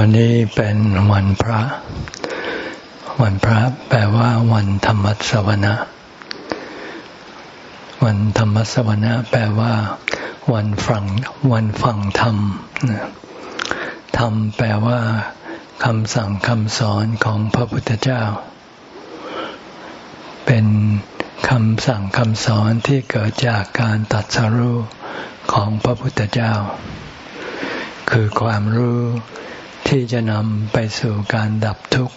วันนี้เป็นวันพระ วันพระแปลว่า วันธรรมสวนะ วันธรรมสวนะ แปลว่า วันฟังวันฟังธรรมธรรมแปลว่าคำสั่งคำสอนของพระพุทธเจ้า เป็นคำสั่งคำสอนที่เกิดจากการตัดสรู้ของพระพุทธเจ้า คือความรู้ ที่จะนำไปสู่การดับทุกข์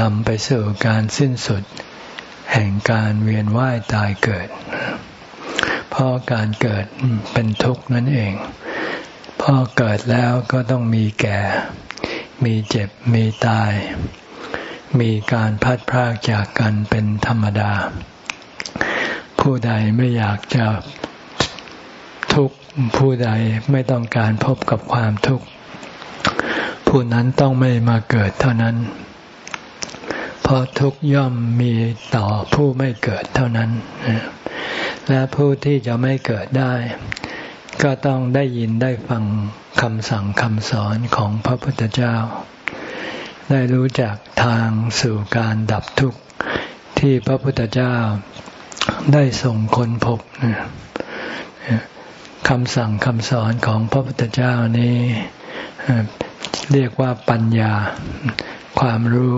นำไปสู่การสิ้นสุด แห่งการเวียนว่ายตายเกิด เพราะการเกิดเป็นทุกข์นั่นเองพอเกิดแล้วก็ต้องมีแก่ มีเจ็บ มีตาย มีการพัดพรากจากกันเป็นธรรมดา ผู้ใดไม่อยากจะทุกข์ ผู้ใดไม่ต้องการพบกับความทุกข์ ผู้นั้นต้องไม่มาเกิดเท่านั้น เพราะทุกย่อมมีต่อผู้ไม่เกิดเท่านั้น และผู้ที่จะไม่เกิดได้ ก็ต้องได้ยินได้ฟังคำสั่งคำสอนของพระพุทธเจ้า ได้รู้จักทางสู่การดับทุกข์ที่พระพุทธเจ้าได้ส่งคนพบคำสั่งคำสอนของพระพุทธเจ้านี้ เรียกว่าปัญญา ความรู้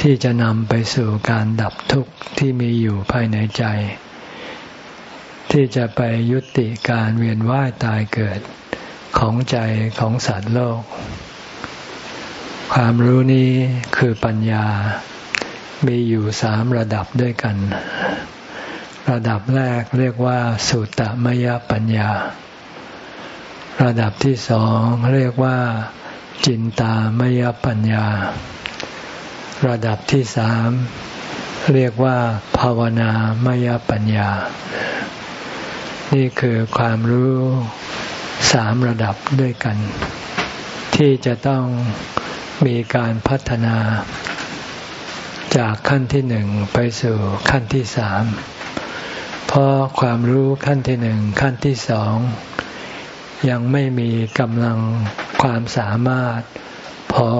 ที่จะนำไปสู่การดับทุกข์ที่มีอยู่ภายในใจ ที่จะไปยุติการเวียนว่ายตายเกิดของใจของสัตว์โลก ความรู้นี้คือปัญญา มีอยู่สามระดับด้วยกัน ระดับแรกเรียกว่า สุตตมยปัญญา ระดับที่สองเรียกว่า จินตามยปัญญา ระดับที่สามเรียกว่า ภาวนามยปัญญา นี่คือความรู้สามระดับด้วยกัน ที่จะต้องมีการพัฒนา จากขั้นที่หนึ่งไปสู่ขั้นที่สามเพราะความรู้ขั้นที่หนึ่งขั้นที่สอง ยังไม่มีกำลังความสามารถพอ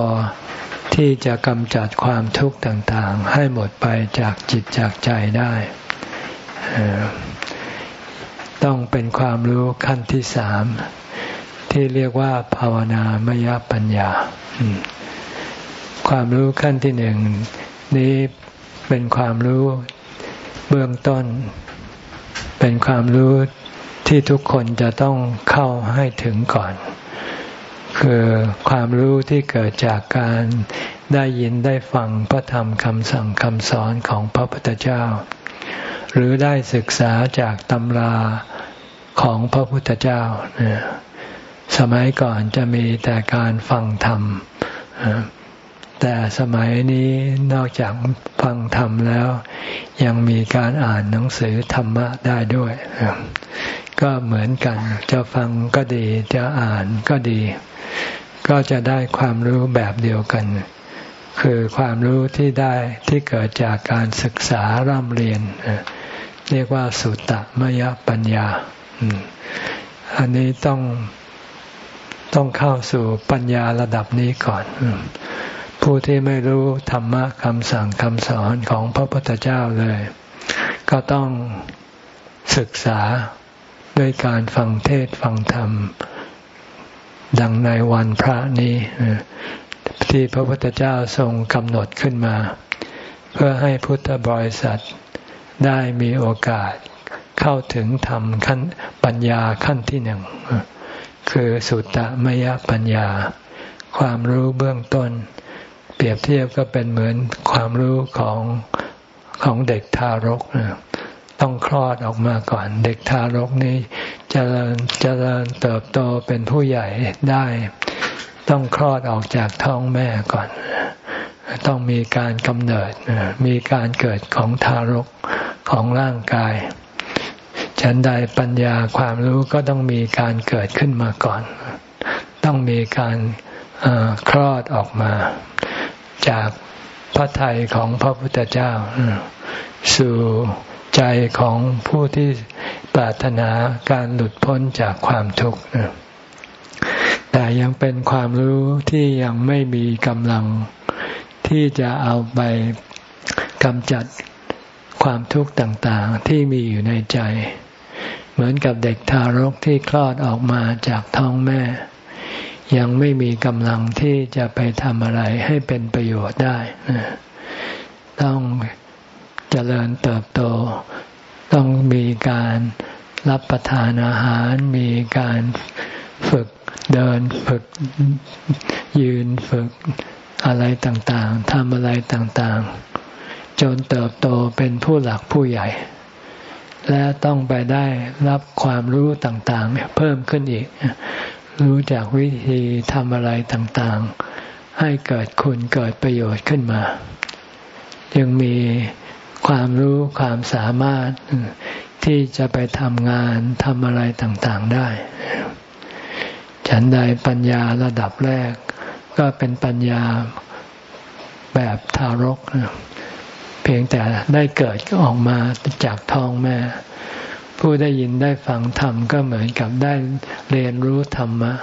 ที่จะกำจัดความทุกข์ต่างๆ ให้หมดไปจากจิตจากใจได้ ต้องเป็นความรู้ขั้นที่สาม ที่เรียกว่า ภาวนามยปัญญา ความรู้ขั้นที่หนึ่งนี้เป็นความรู้เบื้องต้น เป็นความรู้ ที่ทุกคนจะต้องเข้าให้ถึงก่อน คือความรู้ที่เกิดจากการได้ยินได้ฟังพระธรรมคำสั่งคำสอนของพระพุทธเจ้า หรือได้ศึกษาจากตำราของพระพุทธเจ้า สมัยก่อนจะมีแต่การฟังธรรม แต่สมัยนี้นอกจากฟังธรรมแล้ว ยังมีการอ่านหนังสือธรรมะได้ด้วย ก็เหมือนกัน จะฟังก็ดี จะอ่านก็ดี ก็จะได้ความรู้แบบเดียวกัน คือความรู้ที่ได้ที่เกิดจากการศึกษาร่ำเรียน เรียกว่าสุตตมยปัญญา อันนี้ต้องต้องเข้าสู่ปัญญาระดับนี้ก่อน ผู้ที่ไม่รู้ธรรมะคำสั่งคำสอนของพระพุทธเจ้าเลย ก็ต้องศึกษา ด้วยการฟังเทศฟังธรรม ดังในวันพระนี้ ที่พระพุทธเจ้าทรงกำหนดขึ้นมา เพื่อให้พุทธบริษัทได้มีโอกาสเข้าถึงธรรมขั้นปัญญาขั้นที่หนึ่ง คือสุตตมยปัญญา ความรู้เบื้องต้น เปรียบเทียบก็เป็นเหมือนความรู้ของของเด็กทารก ต้องคลอดออกมาก่อน เด็กทารกนี้จเจริญเจริญเติบโตเป็นผู้ใหญ่ได้ ต้องคลอดออกจากท้องแม่ก่อน ต้องมีการกำเนิดมีการเกิดของทารกของร่างกาย ฉันใดปัญญาความรู้ก็ต้องมีการเกิดขึ้นมาก่อน ต้องมีการคลอดออกมา จากพระทัยของพระพุทธเจ้าสู่ ใจของผู้ที่ปรารถนาการหลุดพ้นจากความทุกข์แต่ยังเป็นความรู้ที่ยังไม่มีกำลังที่จะเอาไปกำจัดความทุกข์ต่างๆที่มีอยู่ในใจ เหมือนกับเด็กทารกที่คลอดออกมาจากท้องแม่ ยังไม่มีกำลังที่จะไปทำอะไรให้เป็นประโยชน์ได้ ต้อง เจริญเติบโต ต้องมีการรับประทานอาหาร มีการฝึกเดินฝึกยืนฝึกอะไรต่างๆทำอะไรต่างๆ จนเติบโตเป็นผู้หลักผู้ใหญ่ และต้องไปได้รับความรู้ต่างๆ เพิ่มขึ้นอีก รู้จากวิธีทำอะไรต่างๆ ให้เกิดคุณเกิดประโยชน์ขึ้นมายังมี ความรู้ความสามารถที่จะไปทำงานทำอะไรต่างๆได้ ฉันใดปัญญาระดับแรก ก็เป็นปัญญาแบบทารก เพียงแต่ได้เกิดออกมาจากท้องแม่ ผู้ได้ยินได้ฟังธรรมก็เหมือนกับได้เรียนรู้ธรรมะ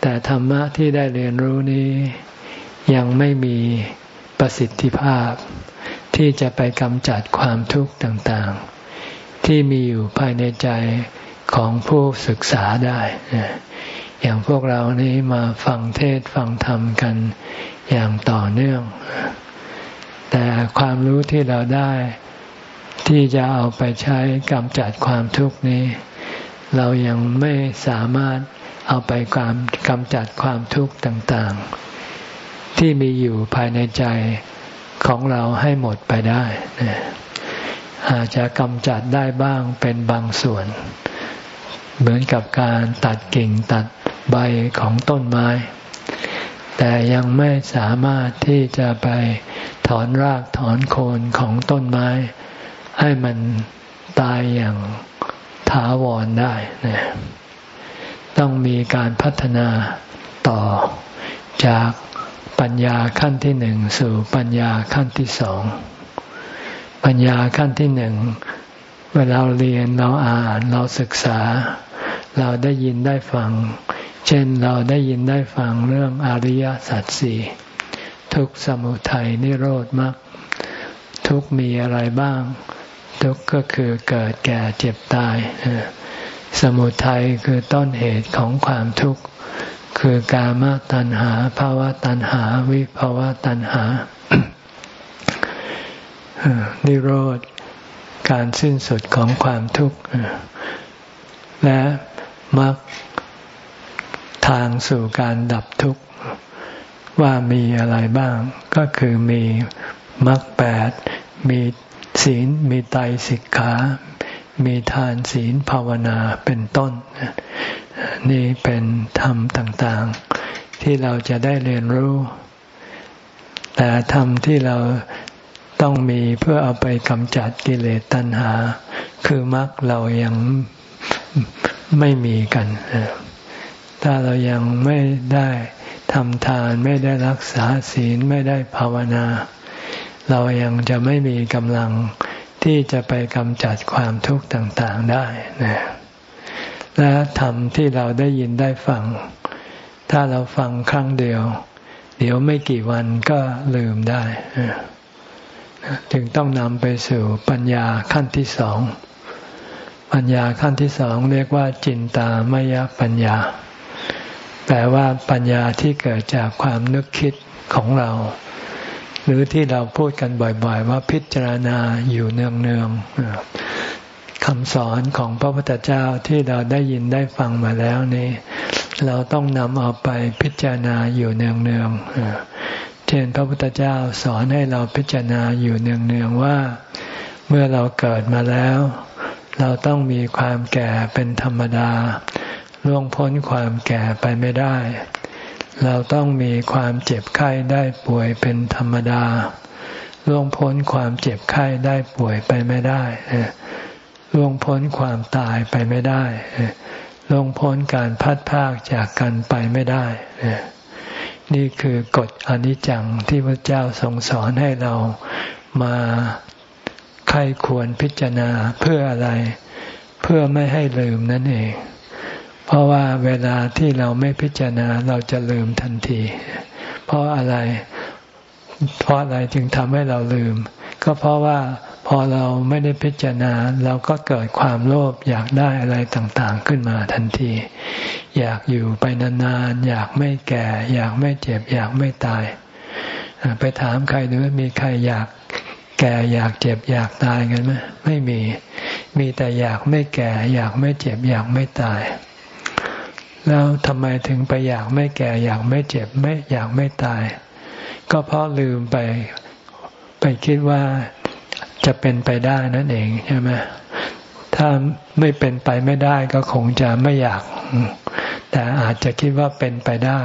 แต่ธรรมะที่ได้เรียนรู้นี้ยังไม่มีประสิทธิภาพ ที่จะไปกำจัดความทุกข์ต่างๆ ที่มีอยู่ภายในใจของผู้ศึกษาได้ อย่างพวกเรานี้มาฟังเทศฟังธรรมกันอย่างต่อเนื่อง แต่ความรู้ที่เราได้ ที่จะเอาไปใช้กำจัดความทุกข์นี้ เรายังไม่สามารถเอาไปความกำจัดความทุกข์ต่างๆ ที่มีอยู่ภายในใจ ของเราให้หมดไปได้อาจจะกำจัดได้บ้างเป็นบางส่วน เหมือนกับการตัดกิ่งตัดใบของต้นไม้ แต่ยังไม่สามารถที่จะไปถอนรากถอนโคนของต้นไม้ ให้มันตายอย่างถาวรได้นะต้องมีการพัฒนาต่อจาก ปัญญาขั้นที่หนึ่งสู่ปัญญาขั้นที่สอง ปัญญาขั้นที่หนึ่งเวลาเราเรียนเราอ่านเราศึกษา เราได้ยินได้ฟัง เช่นเราได้ยินได้ฟังเรื่องอริยสัจสี่ทุกสมุทัยนิโรธมรรคทุกมีอะไรบ้าง ทุกก็คือเกิดแก่เจ็บตาย สมุทัยคือต้นเหตุของความทุกข์ คือกามตัณหาภาวะตัณหา วิภาวะตัณหา นิโรธ การสิ้นสุดของความทุกข์ และมรรคทางสู่การดับทุกข์ ว่ามีอะไรบ้าง ก็คือมีมรรคแปด มีศีล มีไตรสิกขา มีทานศีลภาวนาเป็นต้น นี่เป็นธรรมต่างๆ ที่เราจะได้เรียนรู้ แต่ธรรมที่เราต้องมีเพื่อเอาไปกำจัดกิเลสตัณหา คือมรรคเรายังไม่มีกัน ถ้าเรายังไม่ได้ทำทานไม่ได้รักษาศีลไม่ได้ภาวนา เรายังจะไม่มีกำลัง ที่จะไปกำจัดความทุกข์ต่างๆได้นะและธรรมที่เราได้ยินได้ฟัง ถ้าเราฟังครั้งเดียว เดี๋ยวไม่กี่วันก็ลืมได้ จึงต้องนำไปสู่ปัญญาขั้นที่สอง ปัญญาขั้นที่สองเรียกว่า จินตามยปัญญา แปลว่าปัญญาที่เกิดจากความนึกคิดของเรา หรือที่เราพูดกันบ่อยๆ ว่าพิจารณาอยู่เนืองๆคำสอนของพระพุทธเจ้าที่เราได้ยินได้ฟังมาแล้วนี่เราต้องนำเอาไปพิจารณาอยู่เนืองๆเช่นพระพุทธเจ้าสอนให้เราพิจารณาอยู่เนืองๆว่า เมื่อเราเกิดมาแล้ว เราต้องมีความแก่เป็นธรรมดาล่วงพ้นความแก่ไปไม่ได้ เราต้องมีความเจ็บไข้ได้ป่วยเป็นธรรมดาล่วงพ้นความเจ็บไข้ได้ป่วยไปไม่ได้ล่วงพ้นความตายไปไม่ได้ล่วงพ้นการพัดพากจากกันไปไม่ได้ นี่คือกฎอนิจจังที่พระเจ้าทรงสอนให้เรามาใครควรพิจารณาเพื่ออะไร เพื่อไม่ให้ลืมนั่นเอง เพราะว่าเวลาที่เราไม่พิจารณาเราจะลืมทันที เพราะอะไร เพราะอะไรจึงทำให้เราลืม ก็เพราะว่าพอเราไม่ได้พิจารณาเราก็เกิดความโลภอยากได้อะไรต่างๆขึ้นมาทันที อยากอยู่ไปนานๆอยากไม่แก่ อยากไม่เจ็บ อยากไม่ตาย ไปถามใครดูว่ามีใครอยากแก่อยากเจ็บอยากตายกันไหมไม่มี มีแต่อยากไม่แก่ อยากไม่เจ็บ อยากไม่ตาย แล้วทำไมถึงไปอยากไม่แก่อยากไม่เจ็บไม่อยากไม่ตาย ก็เพราะลืมไปไปคิดว่าจะเป็นไปได้นั่นเองใช่ไหมถ้าไม่เป็นไปไม่ได้ก็คงจะไม่อยาก แต่อาจจะคิดว่าเป็นไปได้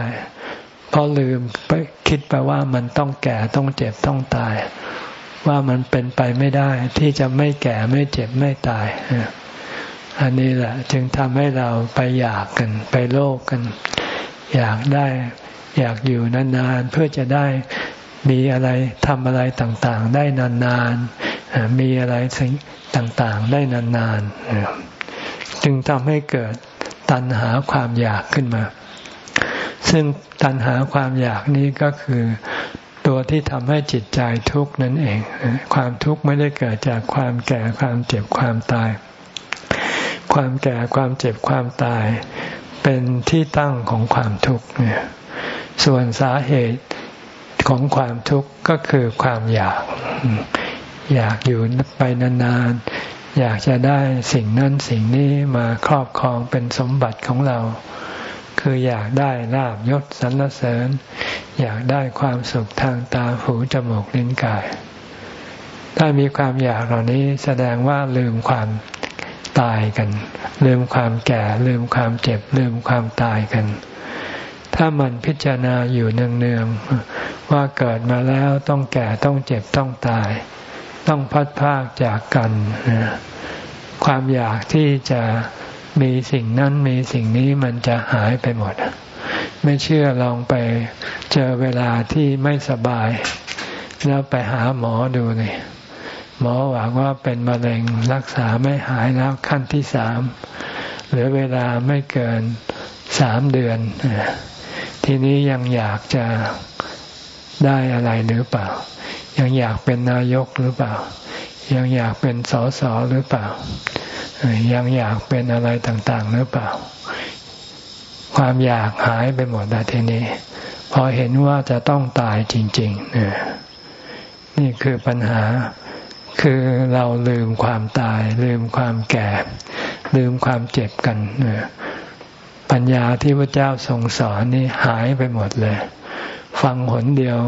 เพราะลืมไปคิดไปว่ามันต้องแก่ต้องเจ็บต้องตาย ว่ามันเป็นไปไม่ได้ที่จะไม่แก่ไม่เจ็บไม่ตาย อันนี้แหละจึงทำให้เราไปอยากกัน ไปโลภกกัน อยากได้อยากอยู่นานๆ เพื่อจะได้มีอะไรทำอะไรต่างๆ ได้นานๆ มีอะไรสิ่งต่างๆ ได้นานๆ จึงทำให้เกิดตัณหาความอยากขึ้นมา ซึ่งตัณหาความอยากนี้ก็คือตัวที่ทำให้จิตใจทุกข์นั่นเอง ความทุกข์ไม่ได้เกิดจากความแก่ความเจ็บความตาย ความแก่ความเจ็บความตาย เป็นที่ตั้งของความทุกข์เนี่ยส่วนสาเหตุของความทุกข์ก็คือความอยาก อยากอยู่ไปนานๆ อยากจะได้สิ่งนั้นสิ่งนี้มาครอบครองเป็นสมบัติของเรา คืออยากได้ลาบยศสรรเสริญ อยากได้ความสุขทางตาหูจมูกลิ้นกาย ถ้ามีความอยากเหล่านี้แสดงว่าลืมความ ตายกัน ลืมความแก่ ลืมความเจ็บ ลืมความตายกัน ถ้ามันพิจารณาอยู่เนืองๆว่าเกิดมาแล้วต้องแก่ต้องเจ็บต้องตาย ต้องพัดพากจากกัน ความอยากที่จะมีสิ่งนั้นมีสิ่งนี้มันจะหายไปหมด ไม่เชื่อลองไปเจอเวลาที่ไม่สบาย แล้วไปหาหมอดูเลย หมอหวังว่าเป็นมะเร็งรักษาไม่หายแล้วขั้นที่สามเหลือเวลาไม่เกินสามเดือน ทีนี้ยังอยากจะได้อะไรหรือเปล่า ยังอยากเป็นนายกหรือเปล่า ยังอยากเป็นสสหรือเปล่า ยังอยากเป็นอะไรต่างๆ หรือเปล่า ความอยากหายไปหมดแล้วทีนี้ พอเห็นว่าจะต้องตายจริงๆนี่คือปัญหา คือเราลืมความตาย ลืมความแก่ ลืมความเจ็บกันปัญญาที่พระเจ้าทรงสอนนี่หายไปหมดเลย ฟังหนเดียว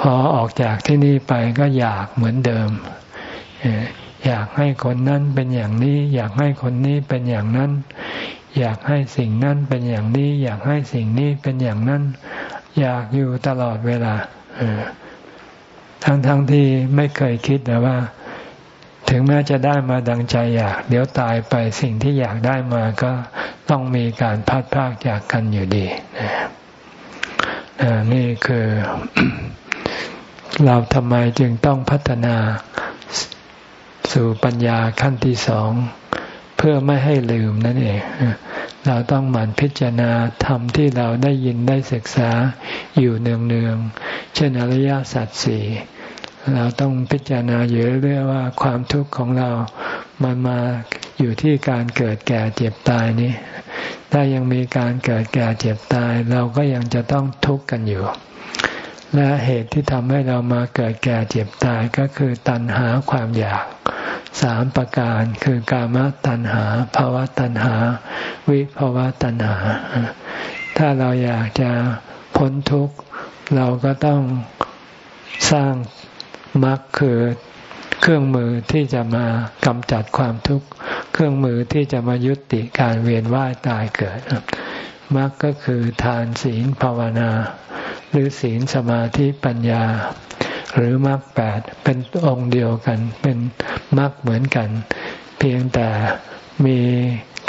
พอออกจากที่นี่ไปก็อยากเหมือนเดิม อยากให้คนนั้นเป็นอย่างนี้ อยากให้คนนี้เป็นอย่างนั้น อยากให้สิ่งนั้นเป็นอย่างนี้ อยากให้สิ่งนี้เป็นอย่างนั้น อยากอยู่ตลอดเวลา ทั้งๆทที่ไม่เคยคิดแต่ว่า ถึงแม้จะได้มาดังใจอยาก เดี๋ยวตายไปสิ่งที่อยากได้มาก็ต้องมีการพัดพากจากกันอยู่ดีนี่คือเราทำไมจึงต้องพัฒนาสู่ปัญญาขั้นที่สอง เพื่อไม่ให้ลืมนั่นเอง เราต้องหมั่นพิจารณาธรรมที่เราได้ยินได้ศึกษาอยู่เนืองๆ เช่นอริยสัจสี่เราต้องพิจารณาเยอะเรื่อยว่าความทุกข์ของเรา มันมาอยู่ที่การเกิดแก่เจ็บตายนี้ ถ้ายังมีการเกิดแก่เจ็บตาย เราก็ยังจะต้องทุกข์กันอยู่ และเหตุที่ทำให้เรามาเกิดแก่เจ็บตายก็คือตัณหาความอยากสามประการคือกามตัณหาภาวะตัณหา วิภาวะตัณหา ถ้าเราอยากจะพ้นทุกข์ เราก็ต้องสร้างมรรคคือเครื่องมือที่จะมากำจัดความทุกข์ เครื่องมือที่จะมายุติการเวียนว่ายตายเกิดมรรคก็คือทานศีลภาวนา หรือศีลสมาธิปัญญา หรือมรรคแปดเป็นองค์เดียวกัน เป็นมรรคเหมือนกัน เพียงแต่มี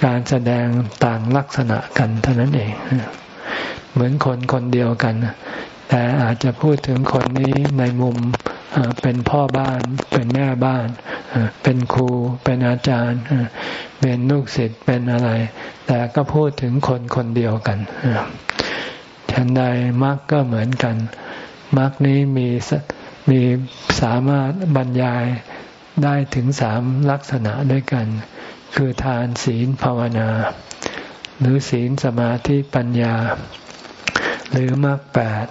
การแสดงต่างลักษณะกันเท่านั้นเอง เหมือนคนคนเดียวกัน แต่อาจจะพูดถึงคนนี้ในมุมเป็นพ่อบ้าน เป็นแม่บ้าน เป็นครู เป็นอาจารย์ เป็นลูกศิษย์ เป็นอะไร แต่ก็พูดถึงคนคนเดียวกัน ฉันใดมรรคก็เหมือนกันมรรคนี้มีมีสามารถบรรยายได้ถึงสามลักษณะด้วยกัน คือทานศีลภาวนา หรือศีลสมาธิปัญญา หรือมรรคแปด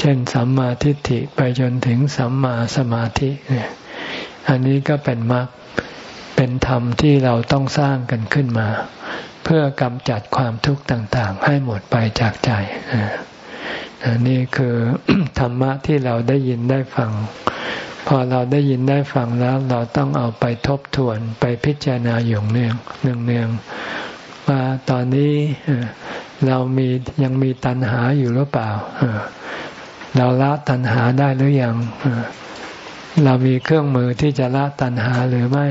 เช่นสัมมาทิฏฐิไปจนถึงสัมมาสมาธิอันนี้ก็เป็นมรรคเป็นธรรมที่เราต้องสร้างกันขึ้นมา เพื่อกำจัดความทุกข์ต่าง ๆ ให้หมดไปจากใจนี่คือธรรมะที่เราได้ยินได้ฟัง พอเราได้ยินได้ฟังแล้วเราต้องเอาไปทบทวนไปพิจารณาอย่างเนืองเนืองเนืองว่าตอนนี้เรามียังมีตัณหาอยู่หรือเปล่าเราละตัณหาได้หรือยังเรามีเครื่องมือที่จะละตัณหาหรือไม่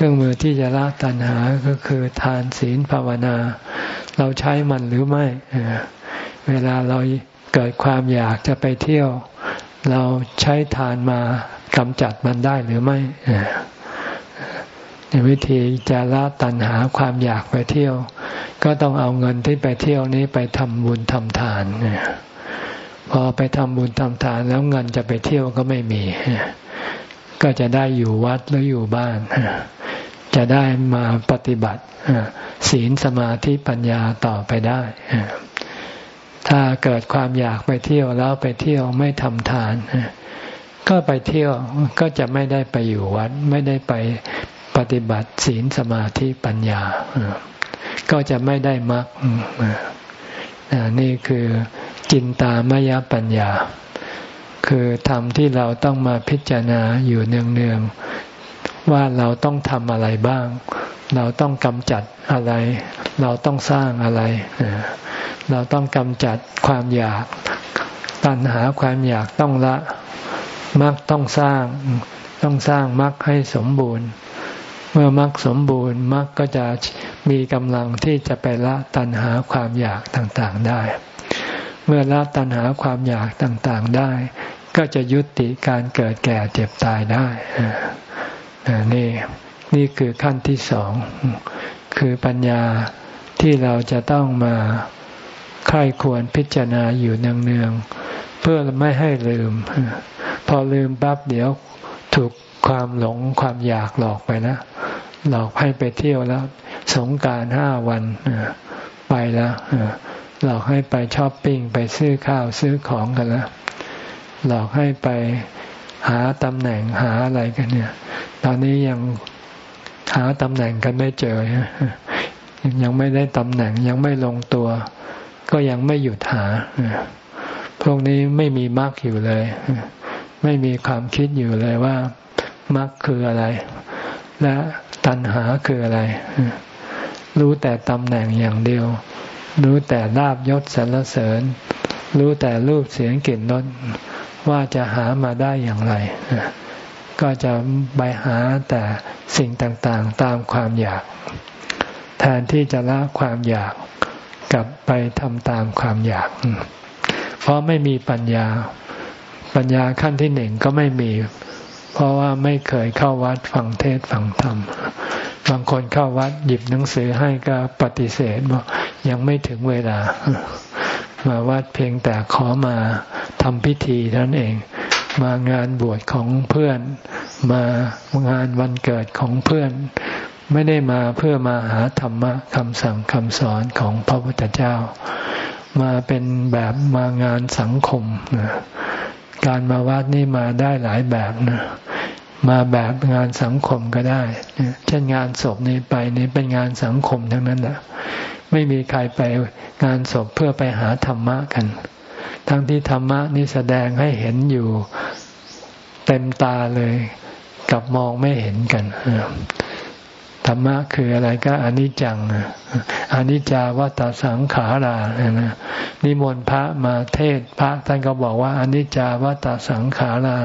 เครื่องมือที่จะละตัณหาก็คือทานศีลภาวนา เราใช้มันหรือไม่ เวลาเราเกิดความอยากจะไปเที่ยว เราใช้ทานมากำจัดมันได้หรือไม่ในวิธีจะละตัณหาความอยากไปเที่ยว ก็ต้องเอาเงินที่ไปเที่ยวนี้ไปทำบุญทำทานพอไปทำบุญทำทานแล้วเงินจะไปเที่ยวก็ไม่มี ก็จะได้อยู่วัดหรืออยู่บ้าน จะได้มาปฏิบัติศีลสมาธิปัญญาต่อไปได้ ถ้าเกิดความอยากไปเที่ยวแล้วไปเที่ยวไม่ทำทาน ก็ไปเที่ยวก็จะไม่ได้ไปอยู่วัด ไม่ได้ไปปฏิบัติศีลสมาธิปัญญา ก็จะไม่ได้มรรคนี่คือจินตามยปัญญา คือธรรมที่เราต้องมาพิจารณาอยู่เนืองๆ ว่าเราต้องทำอะไรบ้าง เราต้องกำจัดอะไร เราต้องสร้างอะไร เราต้องกำจัดความอยาก ตัณหาความอยากต้องละมรรคต้องสร้าง ต้องสร้างมรรคให้สมบูรณ์ เมื่อมรรคสมบูรณ์มรรคก็จะมีกำลังที่จะไปละตัณหาความอยากต่างๆได้ เมื่อละตัณหาความอยากต่างๆได้ ก็จะยุติการเกิดแก่เจ็บตายได้ นี่นี่คือขั้นที่สอง คือปัญญาที่เราจะต้องมาค่ายควรพิจารณาอยู่เนืองๆเพื่อไม่ให้ลืม พอลืมปั๊บเดี๋ยวถูกความหลงความอยากหลอกไปแล้วหลอกให้ไปเที่ยวแล้ว สงการห้าวันไปแล้วหลอกให้ไปช้อปปิ้งไปซื้อข้าวซื้อของกันแล้วหลอกให้ไป หาตำแหน่งหาอะไรกันเนี่ย ตอนนี้ยังหาตำแหน่งกันไม่เจอ ยังไม่ได้ตำแหน่งยังไม่ลงตัว ก็ยังไม่หยุดหา พวกนี้ไม่มีมรรคอยู่เลย ไม่มีความคิดอยู่เลยว่ามรรคคืออะไร และตัณหาคืออะไร รู้แต่ตำแหน่งอย่างเดียว รู้แต่ลาบยศสรรเสริญ รู้แต่รูปเสียงกลิ่นรส ว่าจะหามาได้อย่างไร ก็จะไปหาแต่สิ่งต่างๆ ตามความอยาก แทนที่จะละความอยากกลับไปทำตามความอยาก เพราะไม่มีปัญญา ปัญญาขั้นที่หนึ่งก็ไม่มี เพราะว่าไม่เคยเข้าวัดฟังเทศฟังธรรม บางคนเข้าวัดหยิบหนังสือให้ก็ปฏิเสธบอกยังไม่ถึงเวลา มาวัดเพียงแต่ขอมา ทำพิธีเท่านั้นเอง มางานบวชของเพื่อน มางานวันเกิดของเพื่อน ไม่ได้มาเพื่อมาหาธรรมะคำสั่งคำสอนของพระพุทธเจ้า มาเป็นแบบมางานสังคมการมาวัดนี่มาได้หลายแบบนะมาแบบงานสังคมก็ได้ เช่นงานศพนี่ไปนี่เป็นงานสังคมทั้งนั้นแหละไม่มีใครไปงานศพเพื่อไปหาธรรมะกัน ทั้งที่ธรรมะนี่แสดงให้เห็นอยู่เต็มตาเลยกับมองไม่เห็นกันธรรมะคืออะไรก็อนิจจังอนิจจาวัตสังขารานะนิมนต์พระมาเทศพระท่านก็บอกว่าอนิจจาวัตสังขารา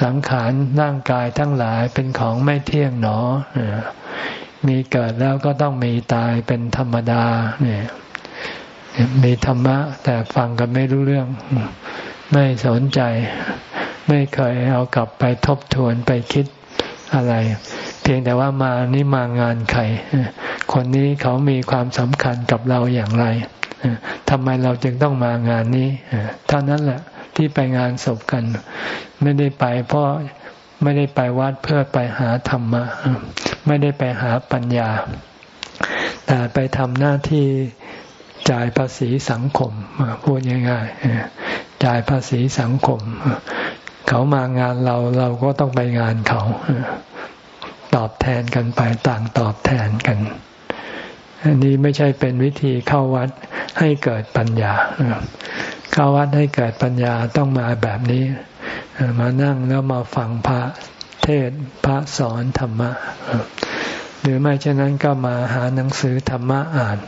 สังขารร่างกายทั้งหลายเป็นของไม่เที่ยงหนอ มีเกิดแล้วก็ต้องมีตายเป็นธรรมดาเนี่ย มีธรรมะ แต่ฟังกันไม่รู้เรื่อง ไม่สนใจ ไม่เคยเอากลับไปทบทวนไปคิดอะไร เพียงแต่ว่ามานี่มางานใครคนนี้เขามีความสำคัญกับเราอย่างไรทำไมเราจึงต้องมางานนี้เท่านั้นแหละที่ไปงานศพกัน ไม่ได้ไปเพราะไม่ได้ไปวัดเพื่อไปหาธรรมะ ไม่ได้ไปหาปัญญา แต่ไปทำหน้าที่ จ่ายภาษีสังคมพูดง่ายๆจ่ายภาษีสังคม เขามางานเราเราก็ต้องไปงานเขาตอบแทนกันไปต่างตอบแทนกัน อันนี้ไม่ใช่เป็นวิธีเข้าวัดให้เกิดปัญญาเข้าวัดให้เกิดปัญญาต้องมาแบบนี้ มานั่งแล้วมาฟังพระเทศพระสอนธรรมะ หรือไม่เช่นนั้นก็มาหาหนังสือธรรมะอ่าน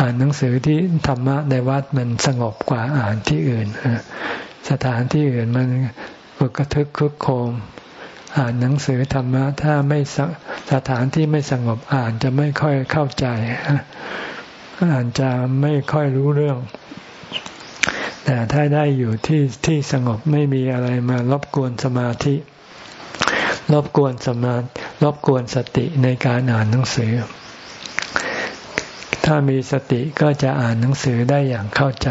อ่านหนังสือที่ธรรมะในวัดมันสงบกว่าอ่านที่อื่น สถานที่อื่นมันปกทึกคึกโคม อ่านหนังสือธรรมะถ้าไม่สถานที่ไม่สงบอ่านจะไม่ค่อยเข้าใจอ่านจะไม่ค่อยรู้เรื่อง แต่ถ้าได้อยู่ที่ที่สงบไม่มีอะไรมารบกวนสมาธิ รบกวนสมา รบกวนสติในการอ่านหนังสือ ถ้ามีสติก็จะอ่านหนังสือได้อย่างเข้าใจ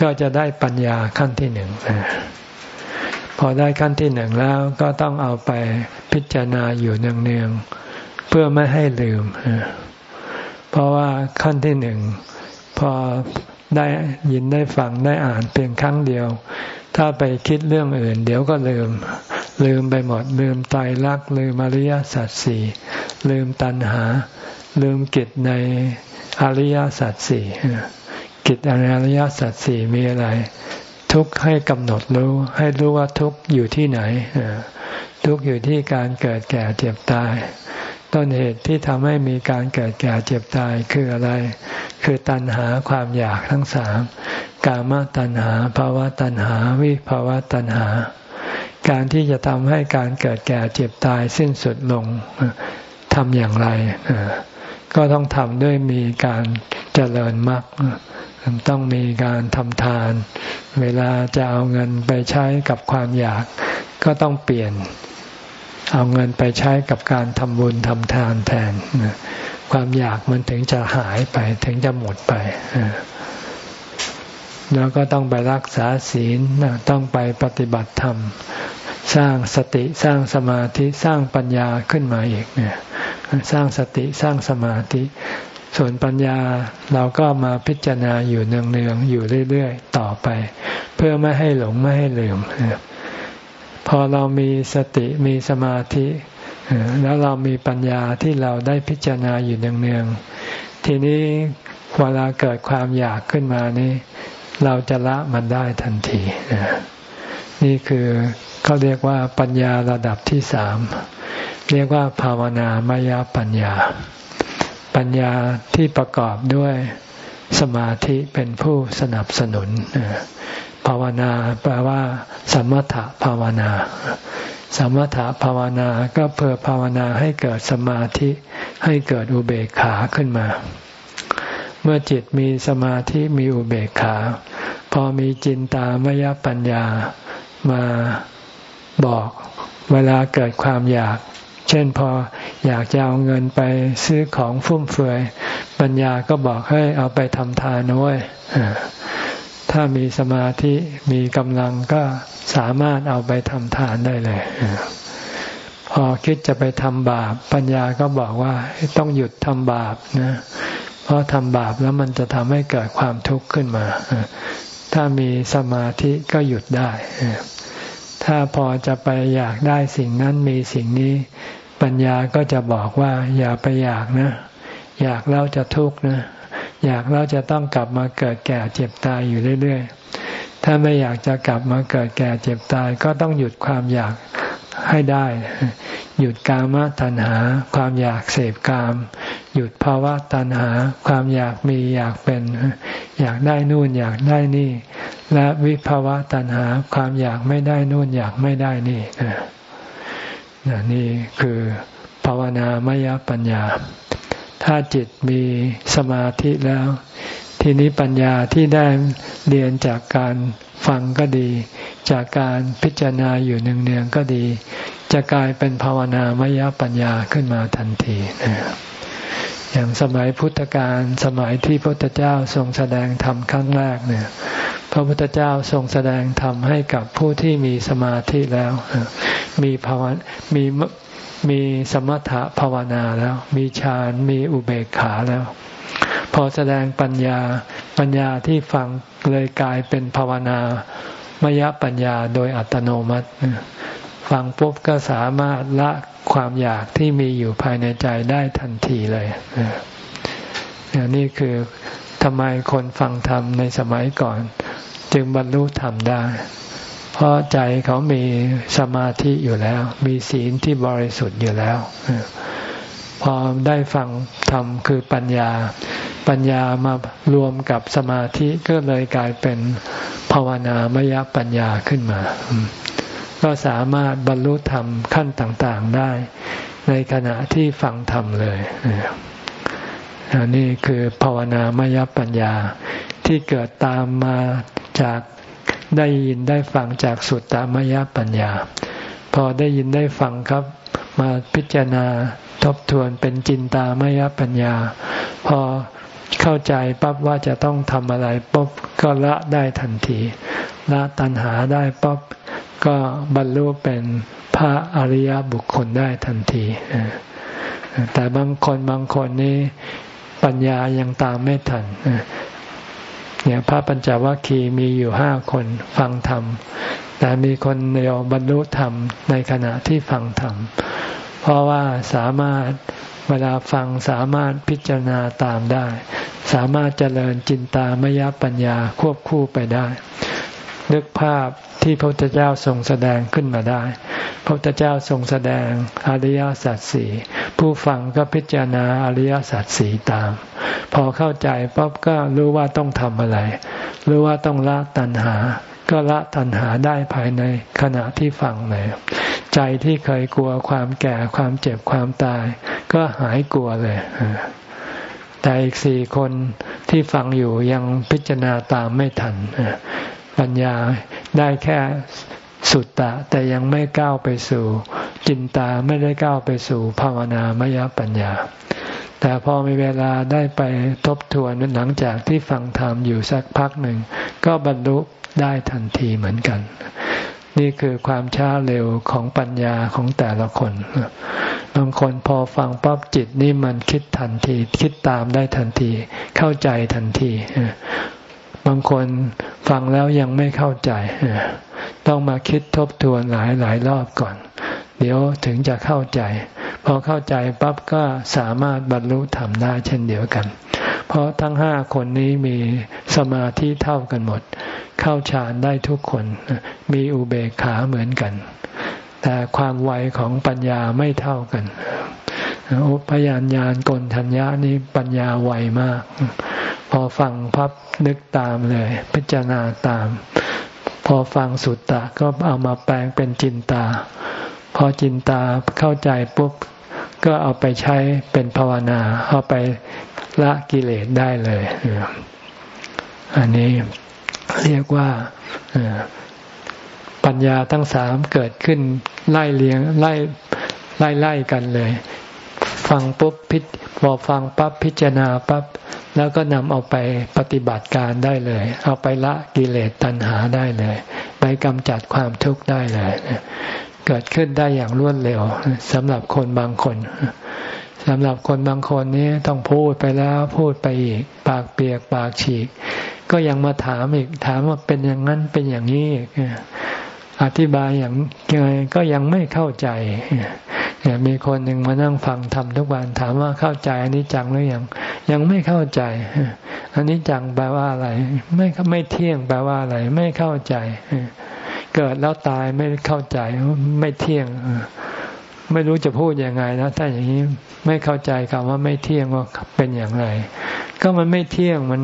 ก็จะได้ปัญญาขั้นที่หนึ่งพอได้ขั้นที่หนึ่งแล้วก็ต้องเอาไปพิจารณาอยู่เนืองๆเพื่อไม่ให้ลืม เพราะว่าขั้นที่หนึ่งพอได้ยินได้ฟังได้อ่านเพียงครั้งเดียว ถ้าไปคิดเรื่องอื่น เดี๋ยวก็ลืม ลืมไปหมด ลืมตายรักลืมอริยสัจสี่ลืมตัณหา ลืมกิจในอริยสัจสี่กิจในอริยสัจสี่มีอะไร ทุกให้กำหนดรู้ ให้รู้ว่าทุกอยู่ที่ไหนทุกอยู่ที่การเกิดแก่เจ็บตาย ต้นเหตุที่ทำให้มีการเกิดแก่เจ็บตายคืออะไร คือตัณหาความอยากทั้งสามกามตัณหาภาวะตัณหา วิภาวะตัณหา การที่จะทำให้การเกิดแก่เจ็บตายสิ้นสุดลงทำอย่างไรก็ต้องทำด้วยมีการเจริญมรรคต้องมีการทำทาน เวลาจะเอาเงินไปใช้กับความอยาก ก็ต้องเปลี่ยน เอาเงินไปใช้กับการทำบุญทำทานแทน ความอยากมันถึงจะหายไปถึงจะหมดไป แล้วก็ต้องไปรักษาศีลต้องไปปฏิบัติธรรม สร้างสติสร้างสมาธิสร้างปัญญาขึ้นมาอีกเนี่ยสร้างสติสร้างสมาธิ ส่วนปัญญาเราก็มาพิจารณาอยู่เนืองๆอยู่เรื่อยๆต่อไป เพื่อไม่ให้หลงไม่ให้ลืมพอเรามีสติมีสมาธิแล้วเรามีปัญญาที่เราได้พิจารณาอยู่เนืองๆทีนี้เวลาเกิดความอยากขึ้นมานี่ เราจะละมันได้ทันทีนี่คือเขาเรียกว่าปัญญาระดับที่สามเรียกว่าภาวนามายปัญญา ปัญญาที่ประกอบด้วยสมาธิเป็นผู้สนับสนุนภาวนาแปลว่า สมถะภาวนา สมถะภาวนาก็เพื่อภาวนาให้เกิดสมาธิให้เกิดอุเบกขาขึ้นมา เมื่อจิตมีสมาธิมีอุเบกขา พอมีจินตามยปัญญามาบอกเวลาเกิดความอยาก เช่นพออยากจะเอาเงินไปซื้อของฟุ่มเฟือย ปัญญาก็บอกให้เอาไปทำทานน้อยถ้ามีสมาธิมีกำลังก็สามารถเอาไปทำทานได้เลย พอคิดจะไปทำบาป ปัญญาก็บอกว่าต้องหยุดทำบาปนะ เพราะทำบาปแล้วมันจะทำให้เกิดความทุกข์ขึ้นมา ถ้ามีสมาธิก็หยุดได้ ถ้าพอจะไปอยากได้สิ่งนั้นมีสิ่งนี้ ปัญญาก็จะบอกว่า อย่าไปอยากนะ อยากแล้วจะทุกข์นะ อยากเราจะต้องกลับมาเกิดแก่เจ็บตายอยู่เรื่อยๆถ้าไม่อยากจะกลับมาเกิดแก่เจ็บตายก็ต้องหยุดความอยาก ให้ได้ หยุดกามตัณหา ความอยากเสพกาม หยุดภาวะตัณหา ความอยากมีอยากเป็น อยากได้นู่นอยากได้นี่ และวิภาวะตัณหา ความอยากไม่ได้นู่นอยากไม่ได้นี่นี่คือภาวนามยปัญญา ถ้าจิตมีสมาธิแล้ว ทีนี้ปัญญาที่ได้เรียนจากการฟังก็ดี จากการพิจารณาอยู่เนืองๆก็ดี จะกลายเป็นภาวนามยปัญญาขึ้นมาทันทีอย่างสมัยพุทธกาลสมัยที่พระพุทธเจ้าทรงแสดงธรรมครั้งแรกเนี่ยพระพุทธเจ้าทรงแสดงธรรมให้กับผู้ที่มีสมาธิแล้ว มีภาวมีมีสมถะภาวนาแล้ว มีฌานมีอุเบกขาแล้ว พอแสดงปัญญาปัญญาที่ฟังเลยกลายเป็นภาวนามยปัญญาโดยอัตโนมัติฟังปุ๊บก็สามารถละความอยากที่มีอยู่ภายในใจได้ทันทีเลยนี่คือทำไมคนฟังธรรมในสมัยก่อน จึงบรรลุธรรมได้ เพราะใจเขามีสมาธิอยู่แล้ว มีศีลที่บริสุทธิ์อยู่แล้ว พอได้ฟังธรรมคือปัญญา ปัญญามารวมกับสมาธิก็เลยกลายเป็นภาวนามยปัญญาขึ้นมา ก็สามารถบรรลุธรรมขั้นต่างๆได้ ในขณะที่ฟังธรรมเลยนี่คือภาวนามยปัญญาที่เกิดตามมาจากได้ยินได้ฟังจากสุตตามยปัญญา พอได้ยินได้ฟังครับ มาพิจารณาทบทวนเป็นจินตามยปัญญา พอเข้าใจปั๊บว่าจะต้องทำอะไรปุ๊บก็ละได้ทันที ละตัณหาได้ปั๊บก็บรรลุเป็นพระอริยบุคคลได้ทันที แต่บางคนบางคนนี้ปัญญายังตามไม่ทันเนี่ยพระปัญจวัคคีย์มีอยู่ห้าคนฟังธรรม แต่มีคนเดียวบรรลุธรรมในขณะที่ฟังธรรม เพราะว่าสามารถเวลาฟังสามารถพิจารณาตามได้ สามารถเจริญจินตามยปัญญาควบคู่ไปได้ นึกภาพที่พระพุทธเจ้าทรงแสดงขึ้นมาได้ พระพุทธเจ้าทรงแสดงอริยสัจสี่ผู้ฟังก็พิจารณาอริยสัจสี่ตาม พอเข้าใจปั๊บก็รู้ว่าต้องทำอะไร รู้ว่าต้องละตัณหา ก็ละตัณหาได้ภายในขณะที่ฟังเลยใจที่เคยกลัวความแก่ความเจ็บความตาย ก็หายกลัวเลยแต่อีกสี่คนที่ฟังอยู่ยังพิจารณาตามไม่ทันปัญญาได้แค่สุตตะ แต่ยังไม่ก้าวไปสู่ จินตาไม่ได้ก้าวไปสู่ภาวนามยปัญญา แต่พอมีเวลาได้ไปทบทวนหลังจากที่ฟังธรรมอยู่สักพักหนึ่ง ก็บรรลุ ได้ทันทีเหมือนกัน นี่คือความช้าเร็วของปัญญาของแต่ละคน บางคนพอฟังปั๊บจิตนี่มันคิดทันที คิดตามได้ทันที เข้าใจทันที บางคนฟังแล้วยังไม่เข้าใจ ต้องมาคิดทบทวนหลายหลายรอบก่อน เดี๋ยวถึงจะเข้าใจ พอเข้าใจปั๊บก็สามารถบรรลุธรรมได้เช่นเดียวกัน เพราะทั้งห้าคนนี้มีสมาธิเท่ากันหมด เข้าฌานได้ทุกคน มีอุเบกขาเหมือนกัน แต่ความไวของปัญญาไม่เท่ากันอุปยานญาณกลทัญญานี้ปัญญาไวมาก พอฟังพับนึกตามเลย พิจารณาตาม พอฟังสุตตะก็เอามาแปลงเป็นจินตา พอจินตาเข้าใจปุ๊บก็เอาไปใช้เป็นภาวนา เอาไป ละกิเลสได้เลย อันนี้เรียกว่าปัญญาทั้งสามเกิดขึ้นไล่เลียงไล่ไล่ไล่กันเลย ฟังปุ๊บพิพอฟังปั๊บพิจารณาปั๊บแล้วก็นำเอาไปปฏิบัติการได้เลย เอาไปละกิเลสตัณหาได้เลย ไปกำจัดความทุกข์ได้เลย เกิดขึ้นได้อย่างรวดเร็วสำหรับคนบางคน สำหรับคนบางคนนี้ต้องพูดไปแล้วพูดไปอีก ปากเปียกปากฉีก ก็ยังมาถามอีกถามว่าเป็นอย่างนั้นเป็นอย่างนี้อธิบายอย่างไงก็ยังไม่เข้าใจเนี่ยมีคนหนึ่งมานั่งฟังทำทุกวันถามว่าเข้าใจอันนี้จังหรือยังยังไม่เข้าใจอันนี้จังแปลว่าอะไร ไม่ไม่เที่ยงแปลว่าอะไร ไม่เข้าใจเกิดแล้วตายไม่เข้าใจไม่เที่ยง ไม่รู้จะพูดยังไงนะถ้าอย่างนี้ไม่เข้าใจคำว่าไม่เที่ยงว่าเป็นอย่างไร ก็มันไม่เที่ยงมัน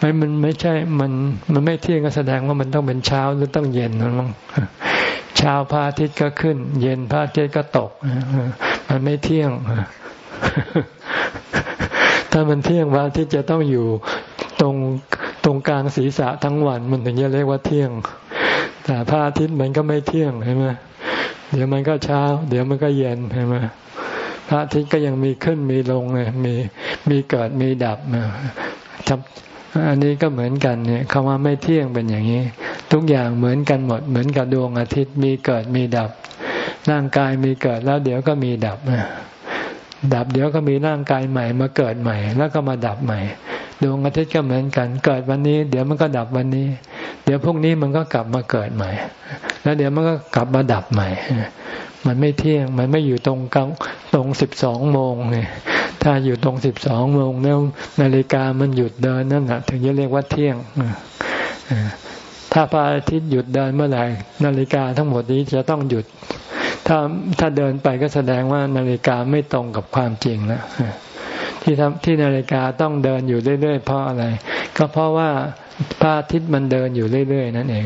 ไม่มันไม่ใช่มันมันไม่เที่ยงก็แสดงว่ามันต้องเป็นเช้าหรือต้องเย็นมั้งเช้าพระอาทิตย์ก็ขึ้น เย็นพระอาทิตย์ก็ตกมันไม่เที่ยงถ้ามันเที่ยงพระอาทิตย์จะต้องอยู่ตรงตรงกลางศีรษะทั้งวัน มันถึงจะเรียกว่าเที่ยง แต่พระอาทิตย์มันก็ไม่เที่ยงใช่ไหม เดี๋ยวมันก็เช้า เดี๋ยวมันก็เย็นใช่ไหมพระอาทิตย์ก็ยังมีขึ้นมีลงเลยมีมีเกิดมีดับนะอันนี้ก็เหมือนกันเนี่ยคำว่าไม่เที่ยงเป็นอย่างนี้ ทุกอย่างเหมือนกันหมด เหมือนกับดวงอาทิตย์มีเกิดมีดับ ร่างกายมีเกิดแล้วเดี๋ยวก็มีดับดับเดี๋ยวก็มีร่างกายใหม่มาเกิดใหม่ แล้วก็มาดับใหม่ ดวงอาทิตย์ก็เหมือนกัน เกิดวันนี้ เดี๋ยวมันก็ดับวันนี้ เดี๋ยวพรุ่งนี้มันก็กลับมาเกิดใหม่ แล้วเดี๋ยวมันก็กลับมาดับใหม่ มันไม่เที่ยง มันไม่อยู่ตรงกลางตรงสิบสองโมงเนี่ยถ้าอยู่ตรงสิบสองโมงแล้วนาฬิกามันหยุดเดินนั่นแหะถึงจะเรียกว่าเที่ยงถ้าพระอาทิตย์หยุดเดินเมื่อไหร่นาฬิกาทั้งหมดนี้จะต้องหยุด ถ้าถ้าเดินไปก็แสดงว่านาฬิกาไม่ตรงกับความจริงแล้ว ที่ท,ที่นาฬิกาต้องเดินอยู่เรื่อยๆเพราะอะไร ก็เพราะว่าพระอาทิตย์มันเดินอยู่เรื่อยๆ นั่นเอง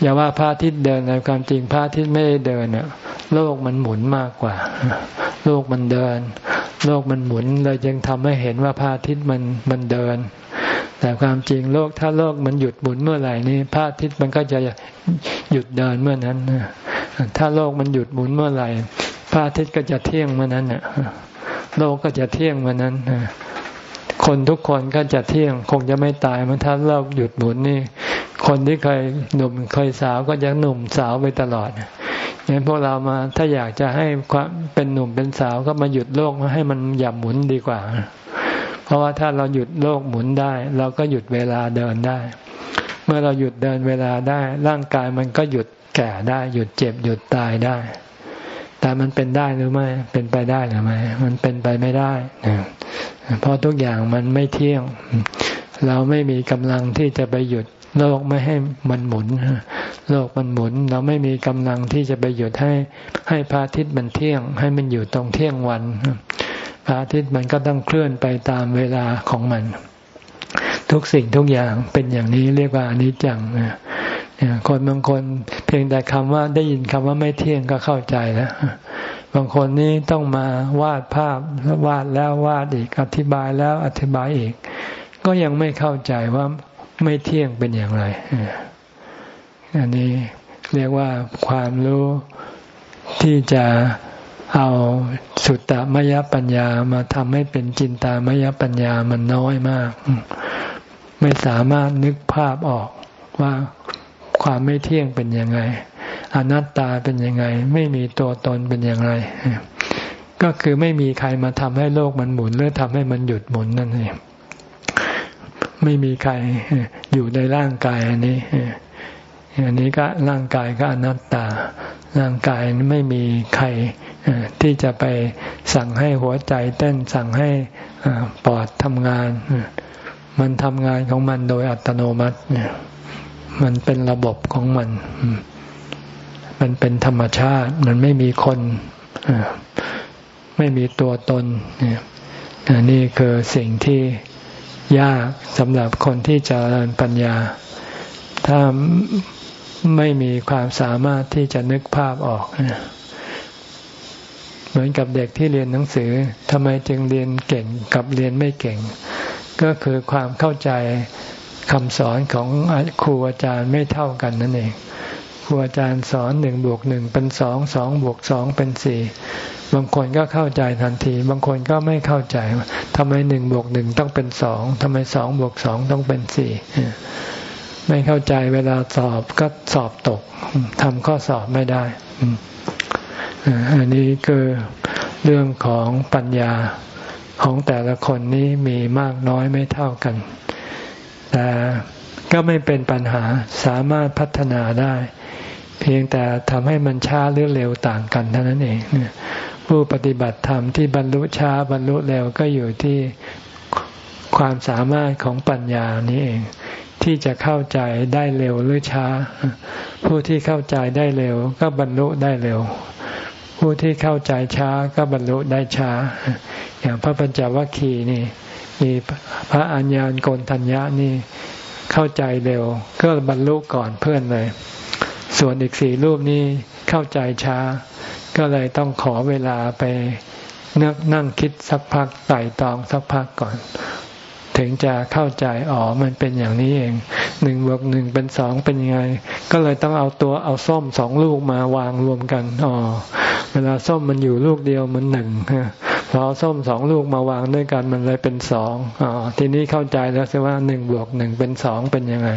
อย่าว่าพระอาทิตย์เดินในความจริงพระอาทิตย์ไม่ได้เดินเนี่ยโลกมันหมุนมากกว่า โลกมันเดิน โลกมันหมุนเลยจึงทำให้เห็นว่าพระอาทิตย์มันมันเดิน แต่ความจริงโลกถ้าโลกมันหยุดหมุนเมื่อไหร่นี้พระอาทิตย์มันก็จะหยุดเดินเมื่อนั้นถ้าโลกมันหยุดหมุนเมื่อไหร่พระอาทิตย์ก็จะเที่ยงเมื่อนั้นเนี่ย โลกก็จะเที่ยงเมื่อนั้นคนทุกคนก็จะเที่ยง คงจะไม่ตายมันถ้าโลกหยุดหมุนนี่ คนที่เคยหนุ่มเคยสาวก็ยังหนุ่มสาวไปตลอดงั้นพวกเรามาถ้าอยากจะให้ความเป็นหนุ่มเป็นสาวก็มาหยุดโลกให้มันหยับหมุนดีกว่า เพราะว่าถ้าเราหยุดโลกหมุนได้ เราก็หยุดเวลาเดินได้ เมื่อเราหยุดเดินเวลาได้ ร่างกายมันก็หยุดแก่ได้ หยุดเจ็บหยุดตายได้ แต่มันเป็นได้หรือไม่ เป็นไปได้หรือไม่ มันเป็นไปไม่ได้เพราะทุกอย่างมันไม่เที่ยง เราไม่มีกำลังที่จะไปหยุดโลกไม่ให้มันหมุน โลกมันหมุน เราไม่มีกำลังที่จะไปหยุดให้ให้พระอาทิตย์มันเที่ยง ให้มันอยู่ตรงเที่ยงวันพระอาทิตย์มันก็ต้องเคลื่อนไปตามเวลาของมัน ทุกสิ่งทุกอย่างเป็นอย่างนี้เรียกว่าอนิจจังน คนบางคนเพียงแต่คำว่าได้ยินคำว่าไม่เที่ยงก็เข้าใจแล้วบางคนนี่ต้องมาวาดภาพวาดแล้ววาดอีกอธิบายแล้วอธิบายอีก ก็ยังไม่เข้าใจว่าไม่เที่ยงเป็นอย่างไรอันนี้เรียกว่าความรู้ที่จะเอาสุตตมยปัญญามาทำให้เป็นจินตามยปัญญามันน้อยมาก ไม่สามารถนึกภาพออกว่า ความไม่เที่ยงเป็นยังไง อนัตตาเป็นยังไง ไม่มีตัวตนเป็นอย่างไร ก็คือไม่มีใครมาทำให้โลกมันหมุนหรือทำให้มันหยุดหมุนนั่นเองไม่มีใครอยู่ในร่างกายอันนี้อันนี้ก็ร่างกายก็อนัตตา ร่างกายไม่มีใครที่จะไปสั่งให้หัวใจเต้นสั่งให้ปอดทำงาน มันทำงานของมันโดยอัตโนมัติเนี่ย มันเป็นระบบของมัน มันเป็นธรรมชาติ มันไม่มีคนไม่มีตัวตนเนี่ยนี่คือสิ่งที่ยากสำหรับคนที่จะเริญปัญญา ถ้าไม่มีความสามารถที่จะนึกภาพออก เหมือนกับเด็กที่เรียนหนังสือทำไมจึงเรียนเก่งกับเรียนไม่เก่ง ก็คือความเข้าใจ คำสอนของครูอาจารย์ไม่เท่ากันนั่นเองครูอาจารย์สอนหนึ่งบวกหนึ่งเป็นสองสองบวกสองเป็นสี่บางคนก็เข้าใจทันที บางคนก็ไม่เข้าใจทำไมหนึ่งบวกหนึ่งต้องเป็นสองทำไมสองบวกสองต้องเป็นสี่ไม่เข้าใจเวลาสอบก็สอบตกทำข้อสอบไม่ได้อันนี้คือเรื่องของปัญญาของแต่ละคนนี้มีมากน้อยไม่เท่ากัน แต่ก็ไม่เป็นปัญหาสามารถพัฒนาได้ เพียงแต่ทำให้มันช้าหรือเร็วต่างกันเท่านั้นเองผู้ปฏิบัติธรรมที่บรรลุช้าบรรลุเร็วก็อยู่ที่ความสามารถของปัญญานี้เอง ที่จะเข้าใจได้เร็วหรือช้า ผู้ที่เข้าใจได้เร็ว ก็บรรลุได้เร็ว ผู้ที่เข้าใจช้าก็บรรลุได้ช้า อย่างพระปัญจวัคคีย์นี่ มีพระอัญญาณโกนทัญญานี่เข้าใจเร็ว ก็บรรลุก่อนเพื่อนเลย ส่วนอีกสี่รูปนี้เข้าใจช้า ก็เลยต้องขอเวลาไปนั่งนั่งคิดสักพักไต่ตองสักพักก่อน ถึงจะเข้าใจอ๋อมันเป็นอย่างนี้เองหนึ่งบวกหนึ่งเป็นสองเป็นยังไง ก็เลยต้องเอาตัวเอาส้มสองลูกมาวางรวมกันอ๋อเวลาส้มมันอยู่ลูกเดียวมันหนึ่ง พอส้มสองลูกมาวางด้วยกันมันเลยเป็นสองอ๋อทีนี้เข้าใจแล้วใช่ว่าหนึ่งบวกหนึ่งเป็นสองเป็นยังไง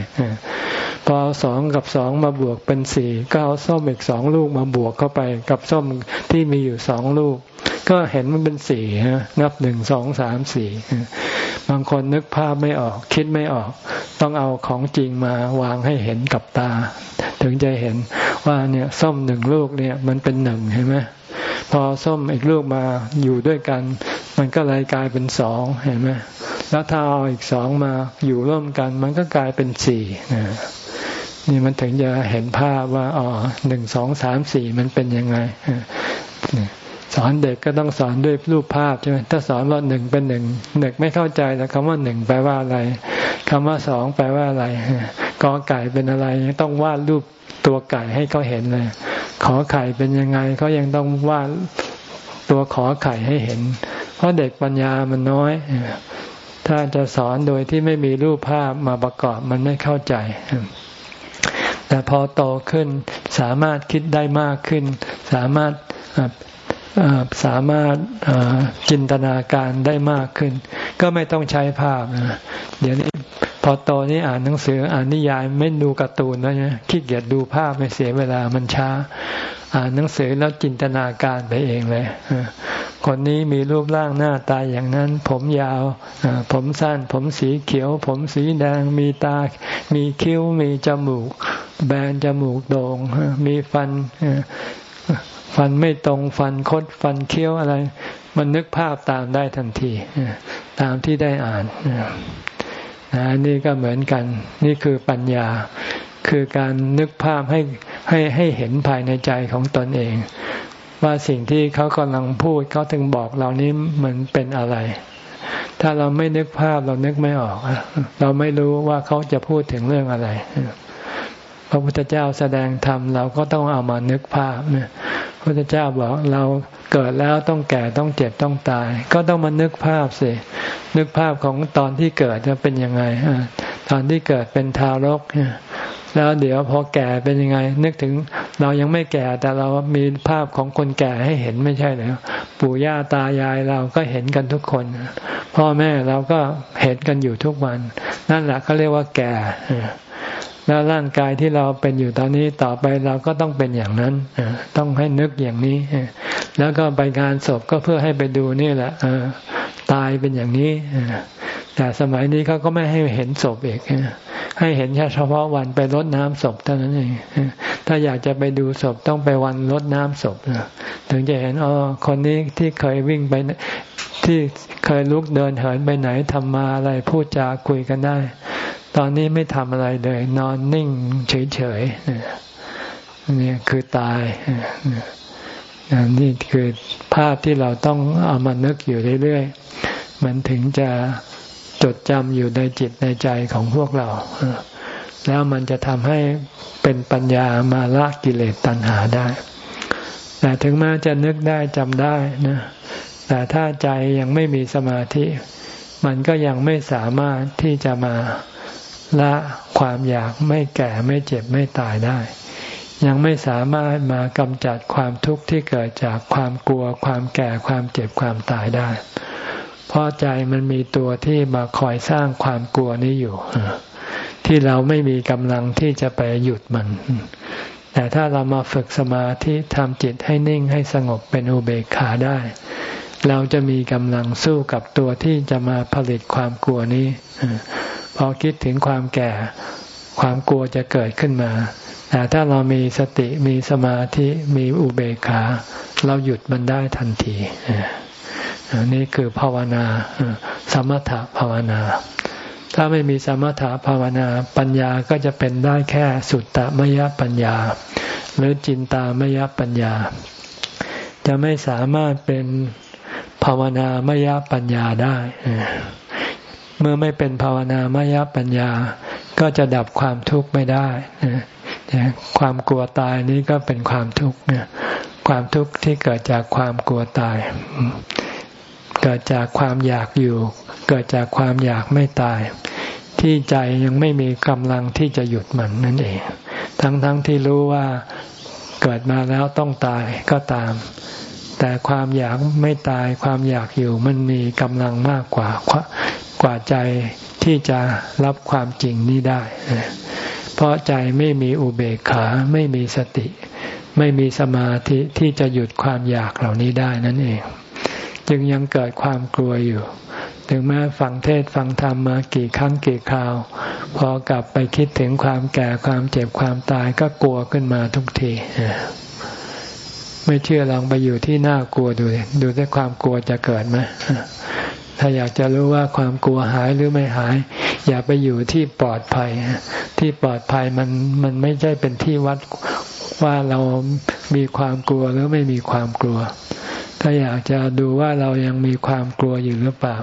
พอสองกับสองมาบวกเป็นสี่ก็เอาส้มอีกสองลูกมาบวกเข้าไปกับส้มที่มีอยู่สองลูก ก็เห็นมันเป็นสี่ฮะนับหนึ่งสองสามสี่บางคนนึกภาพไม่ออก คิดไม่ออก ต้องเอาของจริงมาวางให้เห็นกับตา ถึงจะเห็นว่าเนี่ยส้มหนึ่งลูกเนี่ยมันเป็นหนึ่งเห็นไหม พอส้มอีกลูกมาอยู่ด้วยกัน มันก็เลยกลายเป็นสองเห็นไหมแล้วถ้าเอาอีกสองมาอยู่ร่วมกัน มันก็กลายเป็นสี่นี่มันถึงจะเห็นภาพว่าอ๋อหนึ่งสองสามสี่มันเป็นยังไงสอนเด็กก็ต้องสอนด้วยรูปภาพใช่ไหมถ้าสอนว่าหนึ่งเป็นหนึ่งเด็กไม่เข้าใจแล้วคำว่าหนึ่งแปลว่าอะไรคำว่าสองแปลว่าอะไรกอไก่เป็นอะไรต้องวาดรูปตัวไก่ให้เขาเห็นเลย ขอไข่เป็นยังไงเขายังต้องวาดตัวขอไข่ให้เห็น เพราะเด็กปัญญามันน้อย ถ้าจะสอนโดยที่ไม่มีรูปภาพมาประกอบมันไม่เข้าใจ แต่พอโตขึ้นสามารถคิดได้มากขึ้น สามารถ สามารถจินตนาการได้มากขึ้น ก็ไม่ต้องใช้ภาพนะเดี๋ยวนี้พอโตนี้อ่านหนังสืออ่านนิยายไม่ดูการ์ตูนแล้วนี่ยขี้เกียจดูภาพไม่เสียเวลามันช้า อ่านหนังสือแล้วจินตนาการไปเองเลยคนนี้มีรูปร่างหน้าตาอย่างนั้น ผมยาวผมสั้น ผมสีเขียว ผมสีแดง มีตา มีคิ้ว มีจมูก แบนจมูกโด่งมีฟัน ฟันไม่ตรงฟันคดฟันเคี้ยวอะไร มันนึกภาพตามได้ทันทีตามที่ได้อ่านนะนี่ก็เหมือนกัน นี่คือปัญญา คือการนึกภาพให้ให้ให้เห็นภายในใจของตนเอง ว่าสิ่งที่เขากำลังพูดเขาถึงบอกเรานี้มันเป็นอะไร ถ้าเราไม่นึกภาพเรานึกไม่ออกเราไม่รู้ว่าเขาจะพูดถึงเรื่องอะไร พระพุทธเจ้าแสดงธรรมเราก็ต้องเอามานึกภาพเนี่ยพระพุทธเจ้าบอกเราเกิดแล้วต้องแก่ต้องเจ็บต้องตาย ก็ต้องมานึกภาพสินึกภาพของตอนที่เกิดจะเป็นยังไงตอนที่เกิดเป็นทารกแล้วเดี๋ยวพอแก่เป็นยังไง นึกถึงเรายังไม่แก่แต่เรามีภาพของคนแก่ให้เห็นไม่ใช่หรอปู่ย่าตายายเราก็เห็นกันทุกคน พ่อแม่เราก็เห็นกันอยู่ทุกวัน นั่นแหละเขาเรียกว่าแก่ แล้วร่างกายที่เราเป็นอยู่ตอนนี้ต่อไปเราก็ต้องเป็นอย่างนั้นต้องให้นึกอย่างนี้ แล้วก็ไปงานศพก็เพื่อให้ไปดูนี่แหละตายเป็นอย่างนี้แต่สมัยนี้เขาก็ไม่ให้เห็นศพอีกให้เห็นแค่เฉพาะวันไปรดน้ำศพเท่านั้นเองถ้าอยากจะไปดูศพต้องไปวันรดน้ำศพถึงจะเห็นอ๋อคนนี้ที่เคยวิ่งไปที่เคยลุกเดินเหินไปไหนทำมาอะไรพูดจาคุยกันได้ ตอนนี้ไม่ทำอะไรเลย นอนนิ่งเฉยๆนี่คือตายนี่คือภาพที่เราต้องเอามานึกอยู่เรื่อยๆ มันถึงจะจดจำอยู่ในจิตในใจของพวกเรา แล้วมันจะทำให้เป็นปัญญามาละกิเลสตัณหาได้ แต่ถึงแม้จะนึกได้จำได้นะ แต่ถ้าใจยังไม่มีสมาธิ มันก็ยังไม่สามารถที่จะมา ละความอยากไม่แก่ไม่เจ็บไม่ตายได้ ยังไม่สามารถมากำจัดความทุกข์ที่เกิดจากความกลัว ความแก่ความเจ็บความตายได้ เพราะใจมันมีตัวที่มาคอยสร้างความกลัวนี้อยู่ ที่เราไม่มีกำลังที่จะไปหยุดมัน แต่ถ้าเรามาฝึกสมาธิทำจิตให้นิ่งให้สงบเป็นอุเบกขาได้เราจะมีกำลังสู้กับตัวที่จะมาผลิตความกลัวนี้ อคิดถึงความแก่ ความกลัวจะเกิดขึ้นมา แต่ถ้าเรามีสติมีสมาธิมีอุเบกขา เราหยุดมันได้ทันทีนี่คือภาวนาสมถภาวนา ถ้าไม่มีสมถภาวนาปัญญาก็จะเป็นได้แค่สุตตมยปัญญา หรือจินตามยปัญญา จะไม่สามารถเป็นภาวนามยปัญญาได้ เมื่อไม่เป็นภาวนามยปัญญา ก็จะดับความทุกข์ไม่ได้ความกลัวตายนี้ก็เป็นความทุกข์ความทุกข์ที่เกิดจากความกลัวตาย เกิดจากความอยากอยู่ เกิดจากความอยากไม่ตาย ที่ใจยังไม่มีกำลังที่จะหยุดมันนั่นเอง ทั้งๆทที่รู้ว่าเกิดมาแล้วต้องตายก็ตาม แต่ความอยากไม่ตายความอยากอยู่มันมีกำลังมากกว่า กว่าใจที่จะรับความจริงนี้ได้ เพราะใจไม่มีอุเบกขาไม่มีสติ ไม่มีสมาธิที่จะหยุดความอยากเหล่านี้ได้นั่นเอง จึงยังเกิดความกลัวอยู่ ถึงแม้ฟังเทศฟังธรรมมากี่ครั้งกี่คราว พอกลับไปคิดถึงความแก่ความเจ็บความตายก็กลัวขึ้นมาทุกทีไม่เชื่อลองไปอยู่ที่น่ากลัวดูดูที่ความกลัวจะเกิดไหม ถ้าอยากจะรู้ว่าความกลัวหายหรือไม่หาย อย่าไปอยู่ที่ปลอดภัย ที่ปลอดภัยมันมันไม่ใช่เป็นที่วัดว่าเรามีความกลัวหรือไม่มีความกลัว ถ้าอยากจะดูว่าเรายังมีความกลัวอยู่หรือเปล่า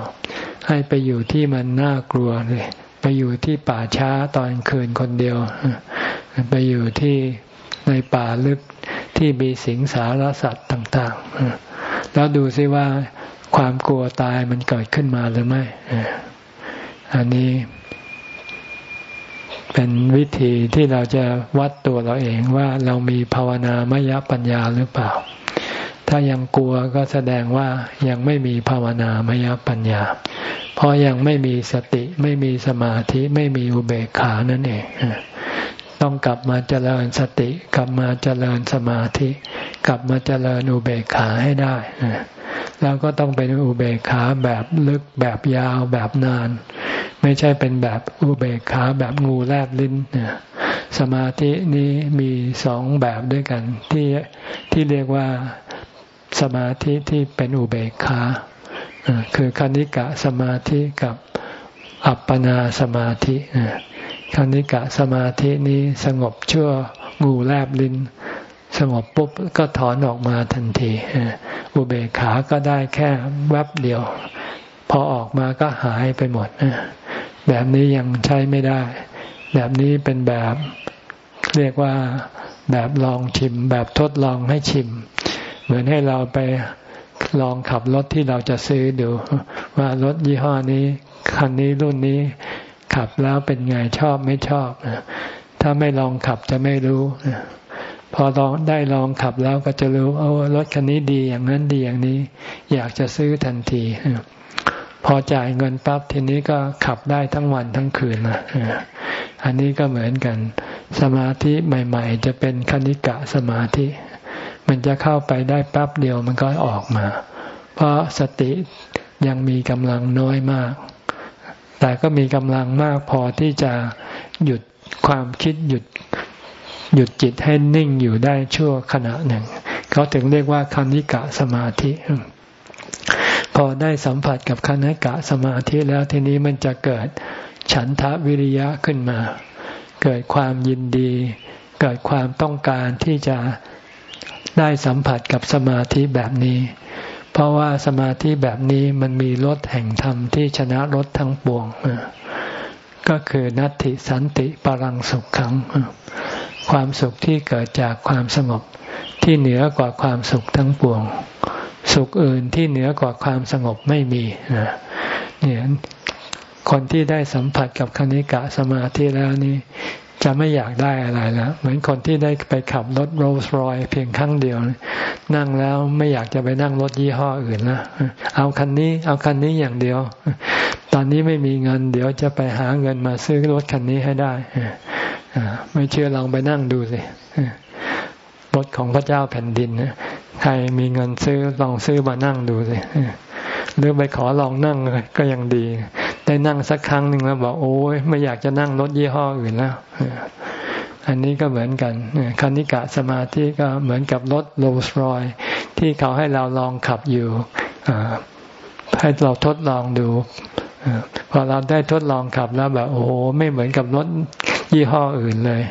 ให้ไปอยู่ที่มันน่ากลัวเลยไปอยู่ที่ป่าช้าตอนคืนคนเดียว ไปอยู่ที่ในป่าลึกที่มีสิงสารสัตว์ต่าง ๆ แล้วดูซิว่า ความกลัวตายมันเกิดขึ้นมาหรือไม่ อันนี้เป็นวิธีที่เราจะวัดตัวเราเองว่าเรามีภาวนามยปัญญาหรือเปล่า ถ้ายังกลัวก็แสดงว่ายังไม่มีภาวนามยปัญญา เพราะยังไม่มีสติไม่มีสมาธิไม่มีอุเบกขานั่นเอง ต้องกลับมาเจริญสติ กลับมาเจริญสมาธิ กลับมาเจริญอุเบกขาให้ได้แล้วก็ต้องเป็นอุเบกขาแบบลึกแบบยาวแบบนาน ไม่ใช่เป็นแบบอุเบกขาแบบงูแลบลิ้นสมาธินี้มีสองแบบด้วยกัน ที่ที่เรียกว่าสมาธิที่เป็นอุเบกขาคือคณิกะสมาธิกับอัปปนาสมาธิ คณิกะสมาธินี้สงบชั่วงูแลบลิ้น สงบปุ๊บก็ถอนออกมาทันทีอุเบกขาก็ได้แค่แวบเดียว พอออกมาก็หายไปหมดแบบนี้ยังใช้ไม่ได้ แบบนี้เป็นแบบเรียกว่าแบบลองชิม แบบทดลองให้ชิม เหมือนให้เราไปลองขับรถที่เราจะซื้อดู ว่ารถยี่ห้อนี้ คันนี้รุ่นนี้ ขับแล้วเป็นไงชอบไม่ชอบ ถ้าไม่ลองขับจะไม่รู้ พอลองได้ลองขับแล้วก็จะรู้เอารถคันนี้ดีอย่างนั้นดีอย่างนี้ อยากจะซื้อทันที พอจ่ายเงินปั๊บทีนี้ก็ขับได้ทั้งวันทั้งคืนนะอันนี้ก็เหมือนกัน สมาธิใหม่ ๆ จะเป็นคณิกะสมาธิ มันจะเข้าไปได้ปั๊บเดียวมันก็ออกมา เพราะสติยังมีกำลังน้อยมาก แต่ก็มีกำลังมากพอที่จะหยุดความคิดหยุดหยุดจิตให้นิ่งอยู่ได้ชั่วขณะหนึ่ง เขาถึงเรียกว่าคณิกะสมาธิ พอได้สัมผัสกับคณิกะสมาธิแล้วทีนี้มันจะเกิดฉันทะวิริยะขึ้นมา เกิดความยินดี เกิดความต้องการที่จะได้สัมผัสกับสมาธิแบบนี้ เพราะว่าสมาธิแบบนี้มันมีรสแห่งธรรมที่ชนะรสทั้งปวง ก็คือนัตติสันติปรังสุขขัง ความสุขที่เกิดจากความสงบที่เหนือกว่าความสุขทั้งปวง สุขอื่นที่เหนือกว่าความสงบไม่มีเนี่ยคนที่ได้สัมผัสกับคณิกะสมาธิแล้วนี่ จะไม่อยากได้อะไรแล้วเหมือนคนที่ได้ไปขับรถโรลส์รอยเพียงครั้งเดียว นั่งแล้วไม่อยากจะไปนั่งรถยี่ห้ออื่นนะเอาคันนี้ เอาคันนี้อย่างเดียว ตอนนี้ไม่มีเงิน เดี๋ยวจะไปหาเงินมาซื้อรถคันนี้ให้ได้ไม่เชื่อลองไปนั่งดูสิรถของพระเจ้าแผ่นดินนะใครมีเงินซื้อลองซื้อมานั่งดูสิหรือไปขอลองนั่งก็ยังดี ได้นั่งสักครั้งหนึ่งแล้วบอกโอ้ยไม่อยากจะนั่งรถยี่ห้ออื่นแล้วอันนี้ก็เหมือนกันคณิกะสมาธิก็เหมือนกับรถโรลส์รอยที่เขาให้เราลองขับอยู่ให้เราทดลองดูพอเราได้ทดลองขับแล้วแบบ โอ้โหไม่เหมือนกับรถยี่ห้ออื่นเลย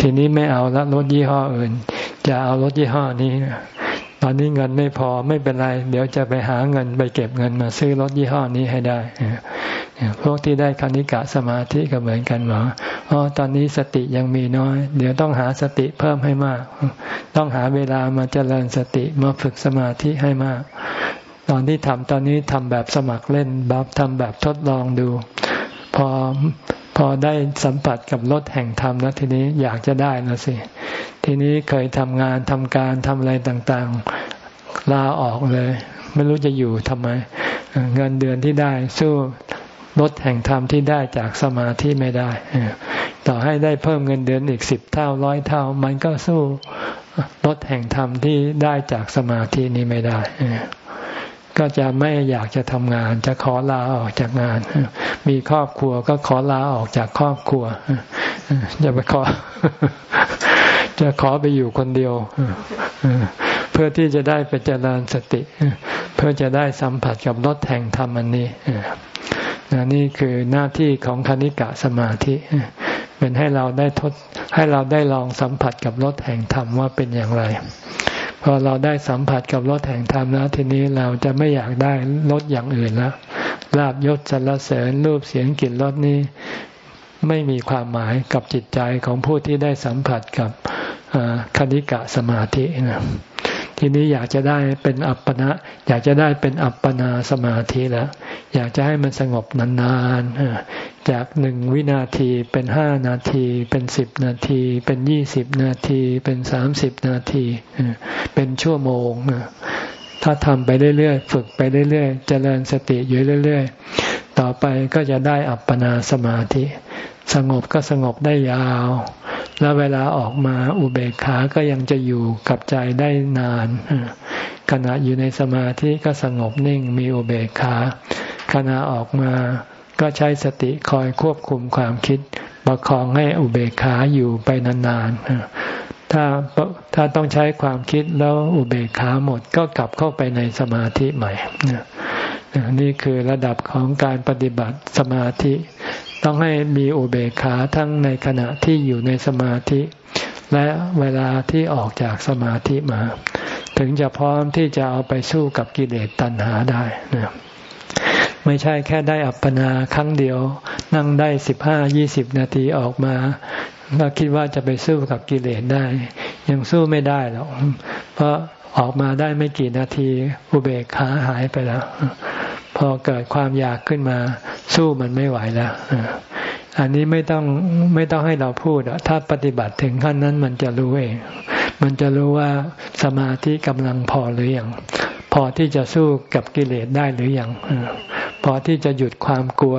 ทีนี้ไม่เอาแล้วรถยี่ห้ออื่นจะเอารถยี่ห้อนี้ ตอนนี้เงินไม่พอไม่เป็นไร เดี๋ยวจะไปหาเงินไปเก็บเงินมาซื้อรถยี่ห้อนี้ให้ได้พวกที่ได้คณิกะสมาธิก็เหมือนกันหมออ๋อตอนนี้สติยังมีน้อย เดี๋ยวต้องหาสติเพิ่มให้มาก ต้องหาเวลามาเจริญสติมาฝึกสมาธิให้มาก ตอนที่ทำตอนนี้ทำแบบสมัครเล่นแบบทำแบบทดลองดู พอ พอได้สัมผัสกับรถแห่งธรรมแล้วทีนี้อยากจะได้นะสิ ทีนี้เคยทำงานทำการทำอะไรต่างๆ ลาออกเลย ไม่รู้จะอยู่ทำไม เงินเดือนที่ได้สู้ลดแห่งธรรมที่ได้จากสมาธิไม่ได้ ต่อให้ได้เพิ่มเงินเดือนอีกสิบเท่าร้อยเท่า มันก็สู้ลดแห่งธรรมที่ได้จากสมาธินี้ไม่ได้ ก็จะไม่อยากจะทำงาน จะขอลาออกจากงาน มีครอบครัวก็ขอลาออกจากครอบครัวจะไปขอ จะขอไปอยู่คนเดียวเพื่อที่จะได้ไปเจริญสติ เพื่อจะได้สัมผัสกับรถแห่งธรรมอันนี้นี่คือหน้าที่ของคณิกะสมาธิเป็นให้เราได้ทดให้เราได้ลองสัมผัสกับรถแห่งธรรมว่าเป็นอย่างไร พอเราได้สัมผัสกับรถแห่งธรรมแล้วทีนี้เราจะไม่อยากได้รถอย่างอื่นแล้วลาบยศสรรเสริญรูปเสียงกลิ่นรสนี้ไม่มีความหมายกับจิตใจของผู้ที่ได้สัมผัสกับคณิกะสมาธินะ ทีนี้อยากจะได้เป็นอัปปนะอยากจะได้เป็นอัปปนาสมาธิแล้ว อยากจะให้มันสงบนานๆจากหนึ่งวินาทีเป็นห้านาที เป็นสิบนาที เป็นยี่สิบนาที เป็นสามสิบนาที เป็นชั่วโมงถ้าทำไปเรื่อยๆ ฝึกไปเรื่อยๆ เจริญสติอยู่เรื่อย ๆ ต่อไปก็จะได้อัปปนาสมาธิ สงบก็สงบได้ยาว แล้วเวลาออกมาอุเบกขาก็ยังจะอยู่กับใจได้นาน ขณะอยู่ในสมาธิก็สงบนิ่งมีอุเบกขา ขณะออกมาก็ใช้สติคอยควบคุมความคิดประคองให้อุเบกขาอยู่ไปนานๆ ถ้าถ้าต้องใช้ความคิดแล้วอุเบกขาหมดก็กลับเข้าไปในสมาธิใหม่ นี่คือระดับของการปฏิบัติสมาธิ ต้องให้มีอุเบกขาทั้งในขณะที่อยู่ในสมาธิ และเวลาที่ออกจากสมาธิมา ถึงจะพร้อมที่จะเอาไปสู้กับกิเลสตัณหาได้นะไม่ใช่แค่ได้อัปปนาครั้งเดียว นั่งได้สิบห้ายี่สิบนาทีออกมาแล้วคิดว่าจะไปสู้กับกิเลสได้ ยังสู้ไม่ได้หรอกเพราะออกมาได้ไม่กี่นาทีอุเบกขาหายไปแล้ว พอเกิดความอยากขึ้นมา สู้มันไม่ไหวแล้วอันนี้ไม่ต้องไม่ต้องให้เราพูดถ้าปฏิบัติถึงขั้นนั้นมันจะรู้เอง มันจะรู้ว่าสมาธิกำลังพอหรืออยังพอที่จะสู้กับกิเลสได้หรืออยังพอที่จะหยุดความกลัว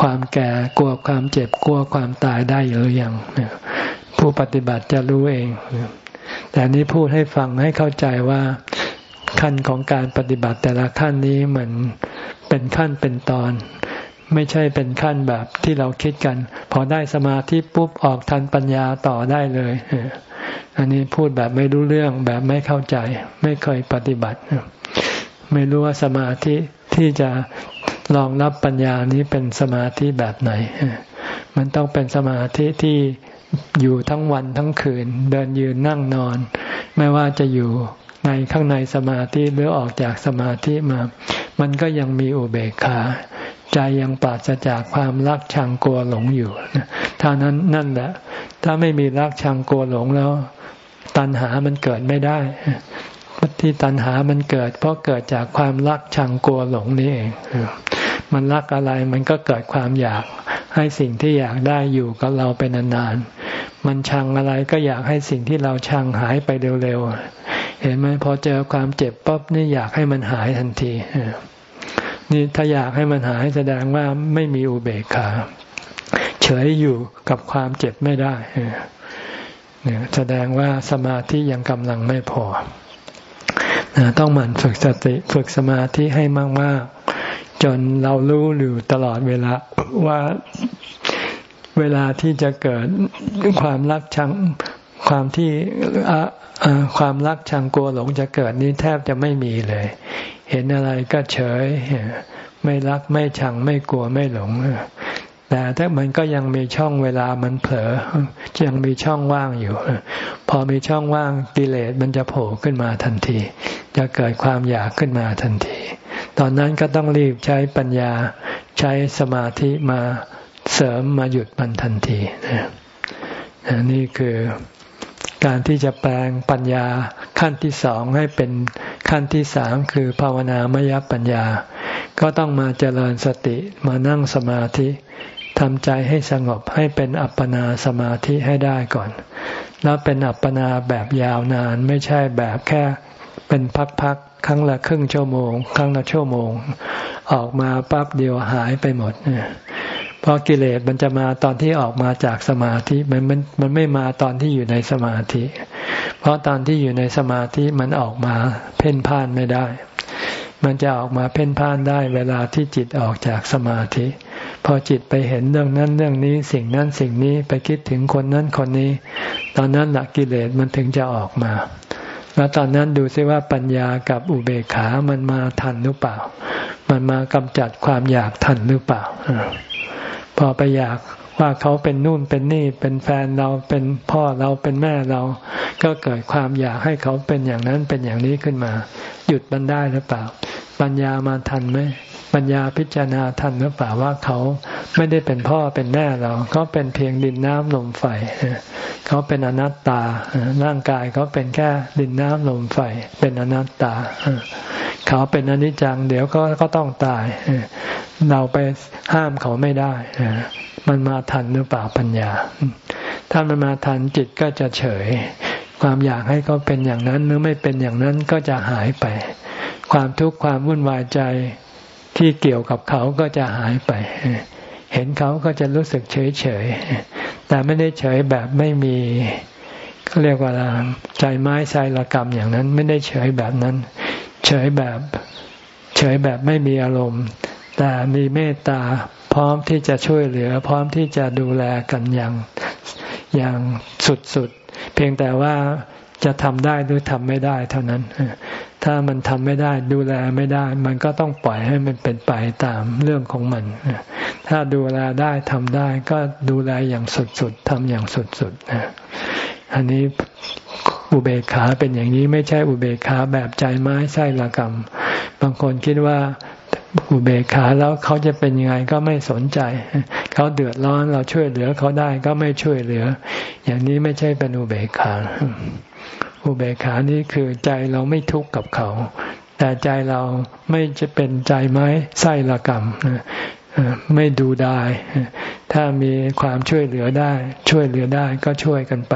ความแก่กลัวความเจ็บกลัวความตายได้หรืออยังผู้ปฏิบัติจะรู้เอง แต่นี้พูดให้ฟังให้เข้าใจว่าขั้นของการปฏิบัติแต่ละขั้นนี้เหมือน เป็นขั้นเป็นตอน ไม่ใช่เป็นขั้นแบบที่เราคิดกัน พอได้สมาธิปุ๊บออกทันปัญญาต่อได้เลยอันนี้พูดแบบไม่รู้เรื่องแบบไม่เข้าใจ ไม่เคยปฏิบัติ ไม่รู้ว่าสมาธิที่จะรองรับปัญญานี้เป็นสมาธิแบบไหน มันต้องเป็นสมาธิที่อยู่ทั้งวันทั้งคืน เดินยืนนั่งนอน ไม่ว่าจะอยู่ ในข้างในสมาธิหรือออกจากสมาธิมา มันก็ยังมีอุเบกขา ใจยังปราศจากความรักชังกลัวหลงอยู่ท่านั้นนั่นแหละ ถ้าไม่มีรักชังกลัวหลงแล้ว ตัณหามันเกิดไม่ได้ที่ตัณหามันเกิด เพราะเกิดจากความรักชังกลัวหลงนี่เองมันรักอะไรมันก็เกิดความอยากให้สิ่งที่อยากได้อยู่กับเราไปนานๆ มันชังอะไรก็อยากให้สิ่งที่เราชังหายไปเร็วๆ เห็นไหมพอเจอความเจ็บป๊บนี่อยากให้มันหายทันทีนี่ถ้าอยากให้มันหายแสดงว่าไม่มีอุเบกขา เฉยอยู่กับความเจ็บไม่ได้เนี่ยแสดงว่าสมาธิยังกำลังไม่พอต้องหมั่นฝึกสติฝึกสมาธิให้มากๆ จนเรารู้อยู่ตลอดเวลาว่าเวลาที่จะเกิดความรักชัง ความที่ความรักชังกลัวหลงจะเกิดนี้แทบจะไม่มีเลย เห็นอะไรก็เฉย ไม่รักไม่ชังไม่กลัวไม่หลงแต่ถ้ามันก็ยังมีช่องเวลามันเผลอยังมีช่องว่างอยู่ พอมีช่องว่างกิเลสมันจะโผล่ขึ้นมาทันที จะเกิดความอยากขึ้นมาทันที ตอนนั้นก็ต้องรีบใช้ปัญญาใช้สมาธิมาเสริมมาหยุดมันทันทีนี่คือ การที่จะแปลงปัญญาขั้นที่สองให้เป็นขั้นที่สามคือภาวนามยปัญญา ก็ต้องมาเจริญสติมานั่งสมาธิทำใจให้สงบให้เป็นอัปปนาสมาธิให้ได้ก่อน แล้วเป็นอัปปนาแบบยาวนานไม่ใช่แบบแค่เป็นพักๆครั้งละครึ่งชั่วโมง ครั้งละชั่วโมง ออกมาปั๊บเดียวหายไปหมดเพราะกิเลสมันจะมาตอนที่ออกมาจากสมาธิมันมันมันไม่มาตอนที่อยู่ในสมาธิ เพราะตอนที่อยู่ในสมาธิมันออกมาเพ่นพ่านไม่ได้ มันจะออกมาเพ่นพ่านได้เวลาที่จิตออกจากสมาธิ พอจิตไปเห็นเรื่องนั้นเรื่องนี้สิ่งนั้นสิ่งนี้ไปคิดถึงคนนั้นคนนี้ ตอนนั้นหลักกิเลสมันถึงจะออกมาแล้วตอนนั้นดูซิว่าปัญญากับอุเบกขามันมาทันหรือเปล่า มันมากำจัดความอยากทันหรือเปล่า พอไปอยากว่าเขาเป็นนู่นเป็นนี่เป็นแฟนเราเป็นพ่อเราเป็นแม่เรา ก็เกิดความอยากให้เขาเป็นอย่างนั้นเป็นอย่างนี้ขึ้นมา หยุดมันได้หรือเปล่า ปัญญามาทันไหม ปัญญาพิจารณาทันหรือเปล่าว่าเขาไม่ได้เป็นพ่อเป็นแม่เราเขาเป็นเพียงดินน้ำลมไฟเขาเป็นอนัตตาร่างกายเขาเป็นแค่ดินน้ำลมไฟเป็นอนัตตาเขาเป็นอนิจจัง เดี๋ยวก็ก็ต้องตายเราไปห้ามเขาไม่ได้มันมาทันหรือเปล่าปัญญา ถ้ามันมาทันจิตก็จะเฉย ความอยากให้เขาเป็นอย่างนั้นหรือไม่เป็นอย่างนั้นก็จะหายไป ความทุกข์ความวุ่นวายใจ ที่เกี่ยวกับเขาก็จะหายไป เห็นเขาก็จะรู้สึกเฉยเฉยแต่ไม่ได้เฉยแบบไม่มีเขาเรียกว่าใจไม้ใจละกรรมอย่างนั้น ไม่ได้เฉยแบบนั้น เฉยแบบเฉยแบบไม่มีอารมณ์ แต่มีเมตตาพร้อมที่จะช่วยเหลือ พร้อมที่จะดูแลกันอย่างอย่างสุดๆเพียงแต่ว่าจะทำได้หรือทำไม่ได้เท่านั้น ถ้ามันทำไม่ได้ดูแลไม่ได้ มันก็ต้องปล่อยให้มันเป็นไปตามเรื่องของมัน ถ้าดูแลได้ทำได้ ก็ดูแลอย่างสุดๆทำอย่างสุดๆนะอันนี้อุเบกขาเป็นอย่างนี้ไม่ใช่อุเบกขาแบบใจไม้ไส้ละกรรม บางคนคิดว่าอุเบกขาแล้วเขาจะเป็นยังไงก็ไม่สนใจ เขาเดือดร้อนเราช่วยเหลือเขาได้ก็ไม่ช่วยเหลือ อย่างนี้ไม่ใช่เป็นอุเบกขา อุเบกขานี่คือใจเราไม่ทุกข์กับเขา แต่ใจเราไม่จะเป็นใจไม้ไส้ละกรรมไม่ดูได้ถ้ามีความช่วยเหลือได้ ช่วยเหลือได้ก็ช่วยกันไป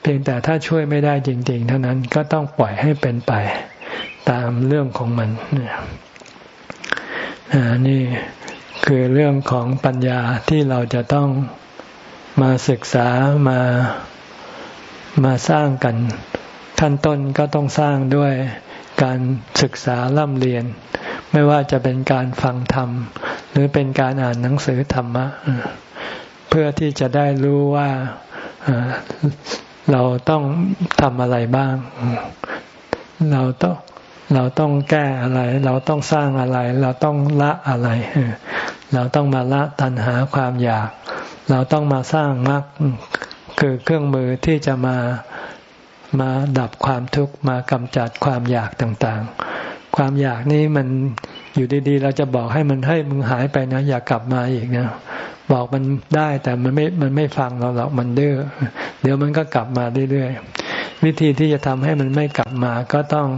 เพียงแต่ถ้าช่วยไม่ได้จริง ๆ เท่านั้นก็ต้องปล่อยให้เป็นไป ตามเรื่องของมันนี่คือเรื่องของปัญญาที่เราจะต้องมาศึกษามา มาสร้างกัน ขั้นต้นก็ต้องสร้างด้วยการศึกษาล่ำเรียน ไม่ว่าจะเป็นการฟังธรรม หรือเป็นการอ่านหนังสือธรรมะ เพื่อที่จะได้รู้ว่าเราต้องทำอะไรบ้าง เราต้องเราต้องแก้อะไร เราต้องสร้างอะไร เราต้องละอะไร เราต้องมาละตัณหาความอยาก เราต้องมาสร้างมรรค คือเครื่องมือที่จะมามาดับความทุกข์มากำจัดความอยากต่างๆ ความอยากนี้มันอยู่ดีๆ เราจะบอกให้มันให้มึงหายไปนะ อย่ากลับมาอีกนะบอกมันได้แต่มันไม่มันไม่ฟังเราหรอกมันดื้อเดี๋ยวมันก็กลับมาเรื่อยๆวิธีที่จะทำให้มันไม่กลับมาก็ต้อง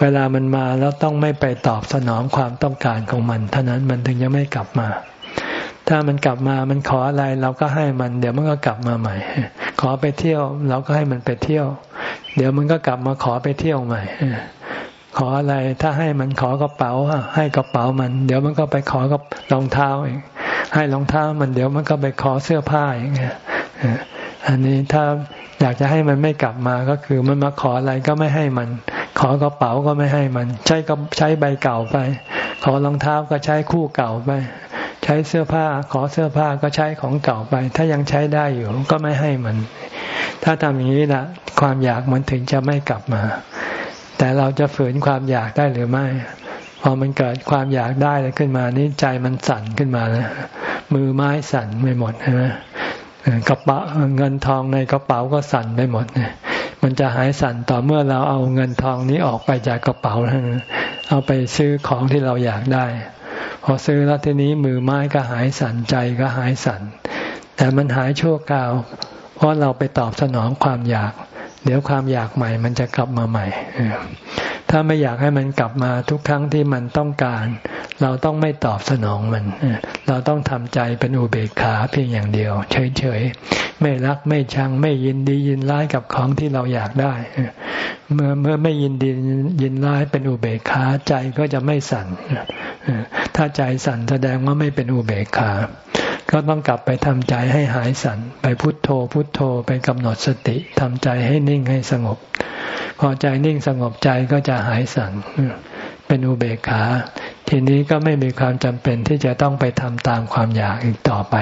เวลามันมาแล้วต้องไม่ไปตอบสนองความต้องการของมัน เท่านั้นมันถึงจะไม่กลับมา ถ้ามันกลับมามันขออะไรเราก็ให้มัน เดี๋ยวมันก็กลับมาใหม่ ขอไปเที่ยว เราก็ให้มันไปเที่ยว เดี๋ยวมันก็กลับมาขอไปเที่ยวใหม่ขออะไรถ้าให้มันขอกระเป๋าให้กระเป๋ามัน เดี๋ยวมันก็ไปขอกับรองเท้าเองให้รองเท้ามันเดี๋ยวมันก็ไปขอเสื้อผ้าอย่างเงี้ยอันนี้ถ้าอยากจะให้มันไม่กลับมาก็คือมันมาขออะไรก็ไม่ให้มัน ขอกระเป๋าก็ไม่ให้มัน ใช้ก็ใช้ใบเก่าไป ขอรองเท้าก็ใช้คู่เก่าไป ใช้เสื้อผ้าขอเสื้อผ้าก็ใช้ของเก่าไป ถ้ายังใช้ได้อยู่ก็ไม่ให้มัน ถ้าทำอย่างนี้นะความอยากมันถึงจะไม่กลับมา แต่เราจะฝืนความอยากได้หรือไม่ พอมันเกิดความอยากได้ขึ้นมานี่ใจมันสั่นขึ้นมานะมือไม้สั่นไปหมดใช่ไหมกระเป๋าเงินทองในกระเป๋าก็สั่นไปหมดเนี่ยมันจะหายสั่นต่อเมื่อเราเอาเงินทองนี้ออกไปจากกระเป๋าแล้วเอาไปซื้อของที่เราอยากได้ พอซื้อแล้วทีนี้มือไม้ก็หายสั่นใจก็หายสั่น แต่มันหายชั่วคราว เพราะเราไปตอบสนองความอยาก เดี๋ยวความอยากใหม่ มันจะกลับมาใหม่ ถ้าไม่อยากให้มันกลับมาทุกครั้งที่มันต้องการ เราต้องไม่ตอบสนองมัน เราต้องทำใจเป็นอุเบกขาเพียงอย่างเดียว เฉยๆ ไม่รักไม่ชังไม่ยินดียินร้ายกับของที่เราอยากได้ เมื่อเมื่อไม่ยินดียินร้ายเป็นอุเบกขาใจก็จะไม่สั่น ถ้าใจสั่นแสดงว่าไม่เป็นอุเบกขาก็ต้องกลับไปทำใจให้หายสั่นไปพุโทโธพุโทโธไปกำหนดสติทำใจให้นิ่งให้สงบ พอใจนิ่งสงบใจก็จะหายสั่นเป็นอุเบกขา ทีนี้ก็ไม่มีความจำเป็นที่จะต้องไปทำตามความอยากอีกต่อไป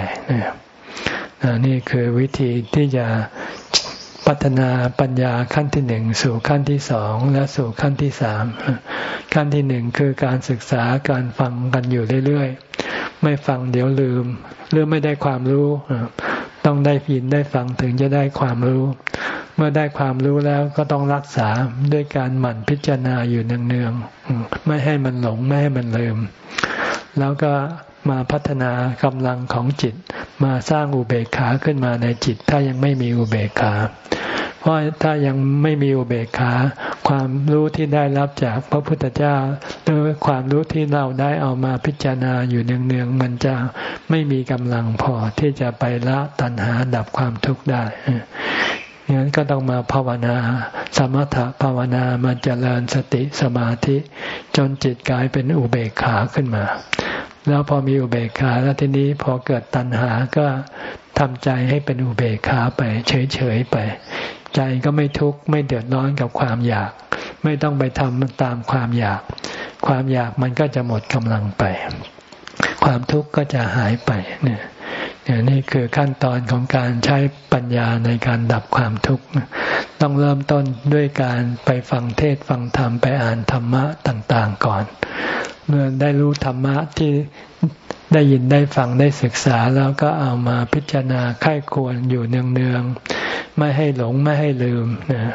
นี่คือวิธีที่จะพัฒนาปัญญาขั้นที่หนึ่งสู่ขั้นที่สองและสู่ขั้นที่สามขั้นที่หนึ่งคือการศึกษาการฟังกันอยู่เรื่อยๆ ไม่ฟังเดี๋ยวลืม หรือไม่ได้ความรู้ ต้องได้ยินได้ฟังถึงจะได้ความรู้ เมื่อได้ความรู้แล้วก็ต้องรักษาด้วยการหมั่นพิจารณาอยู่เนืองๆไม่ให้มันหลงไม่ให้มันลืม แล้วก็ มาพัฒนากำลังของจิต มาสร้างอุเบกขาขึ้นมาในจิต ถ้ายังไม่มีอุเบกขา เพราะถ้ายังไม่มีอุเบกขา ความรู้ที่ได้รับจากพระพุทธเจ้าหรือความรู้ที่เราได้เอามาพิจารณาอยู่เนืองๆมันจะไม่มีกำลังพอที่จะไปละตัณหาดับความทุกข์ได้งั้นก็ต้องมาภาวนา สมถะภาวนามาเจริญสติสมาธิ จนจิตกลายเป็นอุเบกขาขึ้นมา แล้วพอมีอุเบกขาแล้วทีนี้พอเกิดตัณหาก็ทำใจให้เป็นอุเบกขาไป เฉยๆไป ใจก็ไม่ทุกข์ไม่เดือดร้อนกับความอยาก ไม่ต้องไปทำตามความอยาก ความอยากมันก็จะหมดกำลังไป ความทุกข์ก็จะหายไปเนี่ยนี่คือขั้นตอนของการใช้ปัญญาในการดับความทุกข์ต้องเริ่มต้นด้วยการไปฟังเทศฟังธรรมไปอ่านธรรมะต่าง ๆ ก่อน เมื่อได้รู้ธรรมะที่ได้ยินได้ฟังได้ศึกษาแล้วก็เอามาพิจารณาไข้ควรอยู่เนืองๆไม่ให้หลงไม่ให้ลืมนะ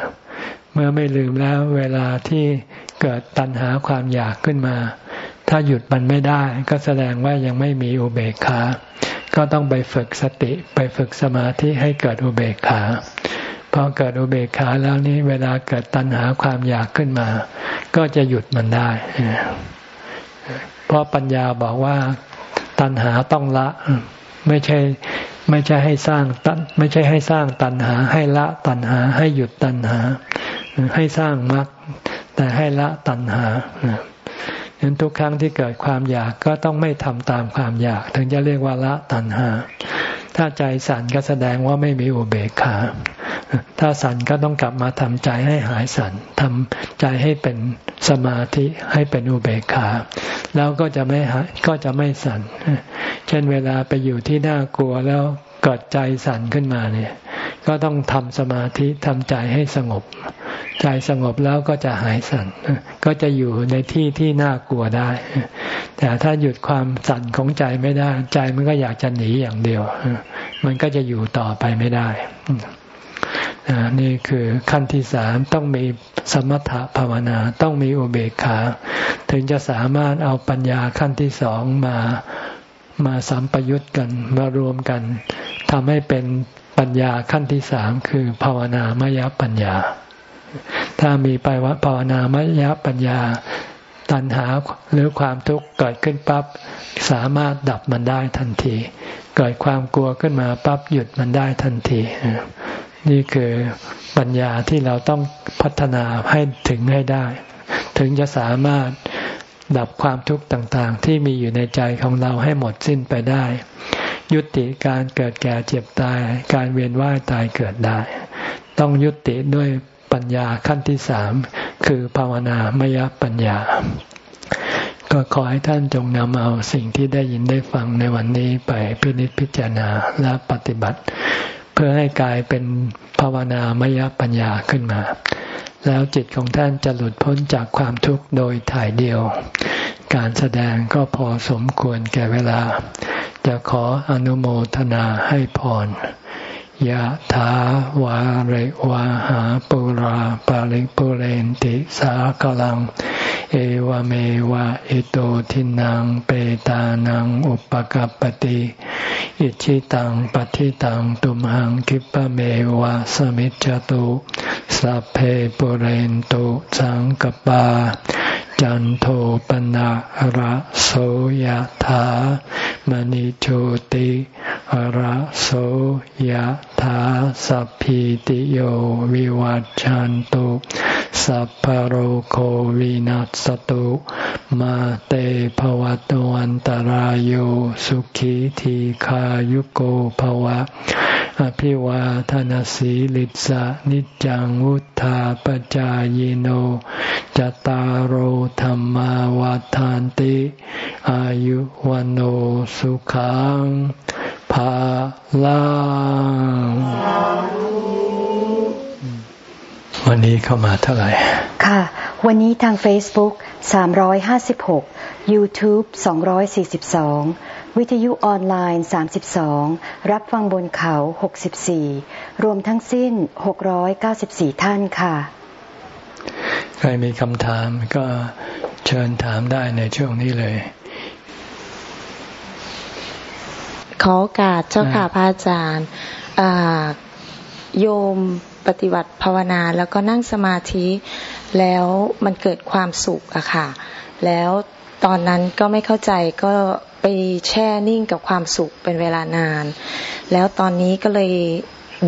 เมื่อไม่ลืมแล้วเวลาที่เกิดตัณหาความอยากขึ้นมา ถ้าหยุดมันไม่ได้ก็แสดงว่ายังไม่มีอุเบกขา ก็ต้องไปฝึกสติไปฝึกสมาธิให้เกิดอุเบกขาพอเกิดอุเบกขาแล้วนี้เวลาเกิดตัณหาความอยากขึ้นมา ก็จะหยุดมันได้ เพราะปัญญาบอกว่าตัณหาต้องละ ไม่ใช่ไม่ใช่ให้สร้างตันไม่ใช่ให้สร้างตัณหา ให้ละตัณหา ให้หยุดตัณหา ให้สร้างมรรคแต่ให้ละตัณหาฉะนั้นทุกครั้งที่เกิดความอยากก็ต้องไม่ทำตามความอยาก ถึงจะเรียกว่าละตัณหา ถ้าใจสั่นก็แสดงว่าไม่มีอุเบกขา ถ้าสั่นก็ต้องกลับมาทำใจให้หายสั่นทำใจให้เป็น สมาธิให้เป็นอุเบกขา แล้วก็จะไม่หายก็จะไม่สั่น เช่นเวลาไปอยู่ที่น่ากลัวแล้วเกิดใจสั่นขึ้นมาเนี่ย ก็ต้องทำสมาธิทำใจให้สงบ ใจสงบแล้วก็จะหายสั่น ก็จะอยู่ในที่ที่น่ากลัวได้ แต่ถ้าหยุดความสั่นของใจไม่ได้ ใจมันก็อยากจะหนีอย่างเดียว มันก็จะอยู่ต่อไปไม่ได้ นี่คือขั้นที่สามต้องมีสมถภาวนาต้องมีอุเบกขา ถึงจะสามารถเอาปัญญาขั้นที่สองมามาสัมปยุตกันมารวมกันทำให้เป็นปัญญาขั้นที่สามคือภาวนามยปัญญา ถ้ามีไปวัดภาวนามยปัญญา ตัณหาหรือความทุกข์เกิดขึ้นปั๊บสามารถดับมันได้ทันที เกิดความกลัวขึ้นมาปั๊บหยุดมันได้ทันที นี่คือปัญญาที่เราต้องพัฒนาให้ถึงให้ได้ ถึงจะสามารถดับความทุกข์ต่างๆ ที่มีอยู่ในใจของเราให้หมดสิ้นไปได้ ยุติการเกิดแก่เจ็บตาย การเวียนว่ายตายเกิดได้ ต้องยุติด้วยปัญญาขั้นที่สามคือภาวนามยปัญญา ก็ขอให้ท่านจงนำเอาสิ่งที่ได้ยินได้ฟังในวันนี้ไปพินิจพิจารณาและปฏิบัติ พื่อให้กลายเป็นภาวนามยปัญญาขึ้นมา แล้วจิตของท่านจะหลุดพ้นจากความทุกข์โดยถ่ายเดียว การแสดงก็พอสมควรแก่เวลา จะขออนุโมทนาให้พร ยะถาวาริวาหาปุราปาริปุเรนติสากลัง เอวเมวะอิโตทินังเปตานังอุปกัปติอิชิตังปฏิตังตุมหังคิปะเมวะสมิจจตุสัพเพปุเรนตุสังกปา จันโทปนะระโสยธามณิโชติ ระโสยธาสัพพิติโยวิวัจจันตุสัพพโรโควินัสตุมาเตภวัตวันตารโยสุขีทีขายุโกภวะ อภิวาทนสีลิสะนิจังวุธาปจายโนจตารโหธรรมาวาทานติ อายุวันโอสุขัง ภาลังวันนี้เข้ามาเท่าไหร่ ค่ะ วันนี้ทาง Facebook 356 YouTube 242 วิทยุออนไลน์ 32 รับฟังบนเขา 64 รวมทั้งสิ้น 694 ท่านค่ะ ใครมีคำถามก็เชิญถามได้ในช่วงนี้เลย ขอโอกาสเจ้าค่ะพระอาจารย์โยมปฏิบัติภาวนาแล้วก็นั่งสมาธิแล้วมันเกิดความสุขอะค่ะ แล้วตอนนั้นก็ไม่เข้าใจก็ไปแช่นิ่งกับความสุขเป็นเวลานาน แล้วตอนนี้ก็เลย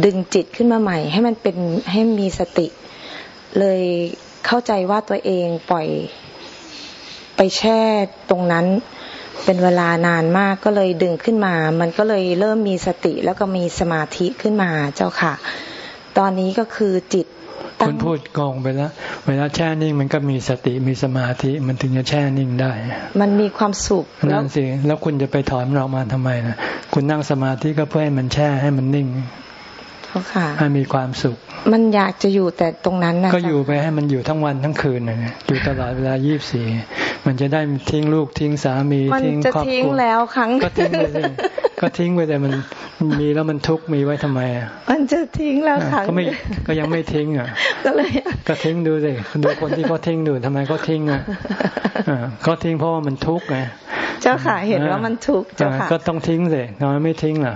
ดึงจิตขึ้นมาใหม่ ให้มันเป็นให้มีสติ เลยเข้าใจว่าตัวเองปล่อยไปแช่ตรงนั้น เป็นเวลานานมากก็เลยดึงขึ้นมา มันก็เลยเริ่มมีสติแล้วก็มีสมาธิขึ้นมาเจ้าค่ะ ตอนนี้ก็คือจิตคุณพูดกองไปแล้ว เวลาแช่นิ่งมันก็มีสติมีสมาธิมันถึงจะแช่นิ่งได้ มันมีความสุขนั่นสิแล้วคุณจะไปถอนเรามาทำไมนะคุณนั่งสมาธิก็เพื่อให้มันแช่ให้มันนิ่ง ค่ะให้มีความสุข มันอยากจะอยู่แต่ตรงนั้นนะก็อยู่ไปให้มันอยู่ทั้งวันทั้งคืนนะอยู่ตลอดเวลายี่บสี่มันจะได้ทิ้งลูกทิ้งสามีทิ้งครอบครัวมันจะทิ้งแล้วครั้งก็ทิ้งไปสิก็ทิ้งไปแต่มันมีแล้วมันทุกข์มีไว้ทำไมอะมันจะทิ้งแล้วครั้งก็ไม่ก็ยังไม่ทิ้งอะก็เลยก็ทิ้งดูสิดูคนที่เขาทิ้งดูทำไมเขาทิ้งอะเขาทิ้งเพราะว่ามันทุกข์ไงเจ้าค่ะเห็นว่ามันทุกข์เจ้าค่ะก็ต้องทิ้งสิทำไมไม่ทิ้งล่ะ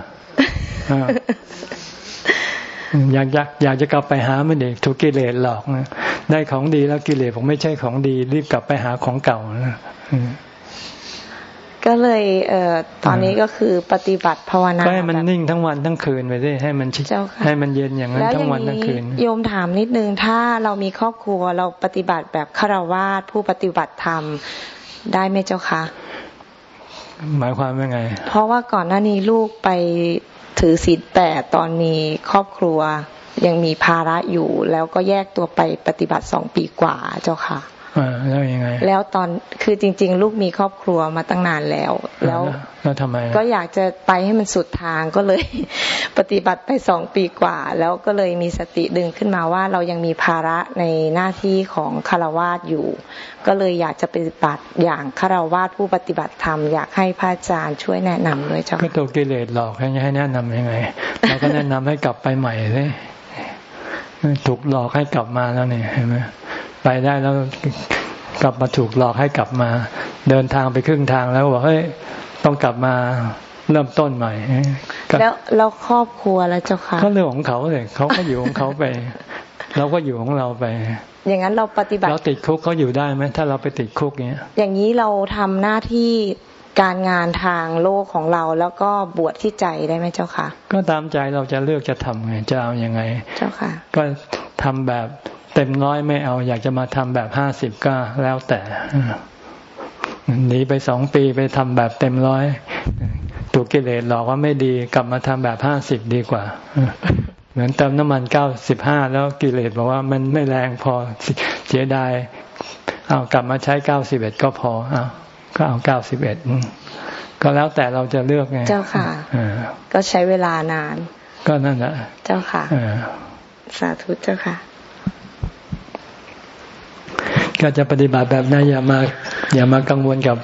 อยากอยากอยากจะกลับไปหามันเด็กถูกกิเลสหลอกนะได้ของดีแล้วกิเลสผมไม่ใช่ของดี รีบกลับไปหาของเก่านะก็เลยเอ่อตอนนี้ก็คือปฏิบัติภาวนาให้มันนิ่งทั้งวันทั้งคืนไปสิให้มันชิให้มันเย็นอย่างนั้นทั้งวันทั้งคืนโยมถามนิดนึงถ้าเรามีครอบครัวเราปฏิบัติแบบฆราวาสผู้ปฏิบัติธรรมได้ไหมเจ้าคะหมายความว่าไง เพราะว่าก่อนหน้านี้ลูกไป ถือศีลแปดตอนมีครอบครัวยังมีภาระอยู่ แล้วก็แยกตัวไปปฏิบัติสองปีกว่าเจ้าค่ะ แล้วยังไง แล้วตอนคือจริง ๆ ลูกมีครอบครัวมาตั้งนานแล้ว แล้วแล้วทำไม ก็อยากจะไปให้มันสุดทางก็เลย ปฏิบัติไปสองปีกว่า แล้วก็เลยมีสติดึงขึ้นมาว่าเรายังมีภาระในหน้าที่ของคารวาสอยู่ ก็เลยอยากจะปฏิบัติอย่างคารวาสผู้ปฏิบัติธรรมอยากให้พระอาจารย์ช่วยแนะนำด้วยเจ้าก็ตัวกิเลสหลอกให้ให้แนะนํำยังไงเราก็แนะนำให้กลับไปใหม่เลยถูกหลอกให้กลับมาแล้วเนี่ยเห็นไหม ไปได้แล้วกลับมาถูกหลอกให้กลับมา เดินทางไปครึ่งทางแล้วบอกเฮ้ยต้องกลับมาเริ่มต้นใหม่แล้วเราครอบครัวแล้วเจ้าค่ะเขาเรื่องของเขาเลยเขาก็อยู่ของเขาไปเราก็อยู่ของเราไป อย่างนั้นเราปฏิบัติเราติดคุกเขาอยู่ได้ไหมถ้าเราไปติดคุกเนี้ย อย่างนี้เราทำหน้าที่การงานทางโลกของเราแล้วก็บวชที่ใจได้ไหมเจ้าค่ะ ก็ตามใจเราจะเลือกจะทำไงจะเอาอยัางไง เจ้าค่ะ ก็ทำแบบ เต็มร้อยไม่เอา อยากจะมาทำแบบห้าสิบก็แล้วแต่หนีไปสองปีไปทำแบบเต็มร้อยถูกกิเลสหลอกว่าไม่ดีกลับมาทำแบบห้าสิบดีกว่า เหมือนเติมน้ำมันเก้าสิบห้าแล้วกิเลสบอกว่ามันไม่แรงพอเสียดายเอากลับมาใช้เก้าสิบเอ็ดก็พอเอาก็เอาเก้าสิบเอ็ดก็แล้วแต่เราจะเลือกไง เจ้าค่ะก็ใช้เวลานาน ก็นั่นแหละเจ้าค่ะสาธุเจ้าค่ะ ก็จะปฏิบัติแบบนั้นอย่ามาอย่ามากังวลกับ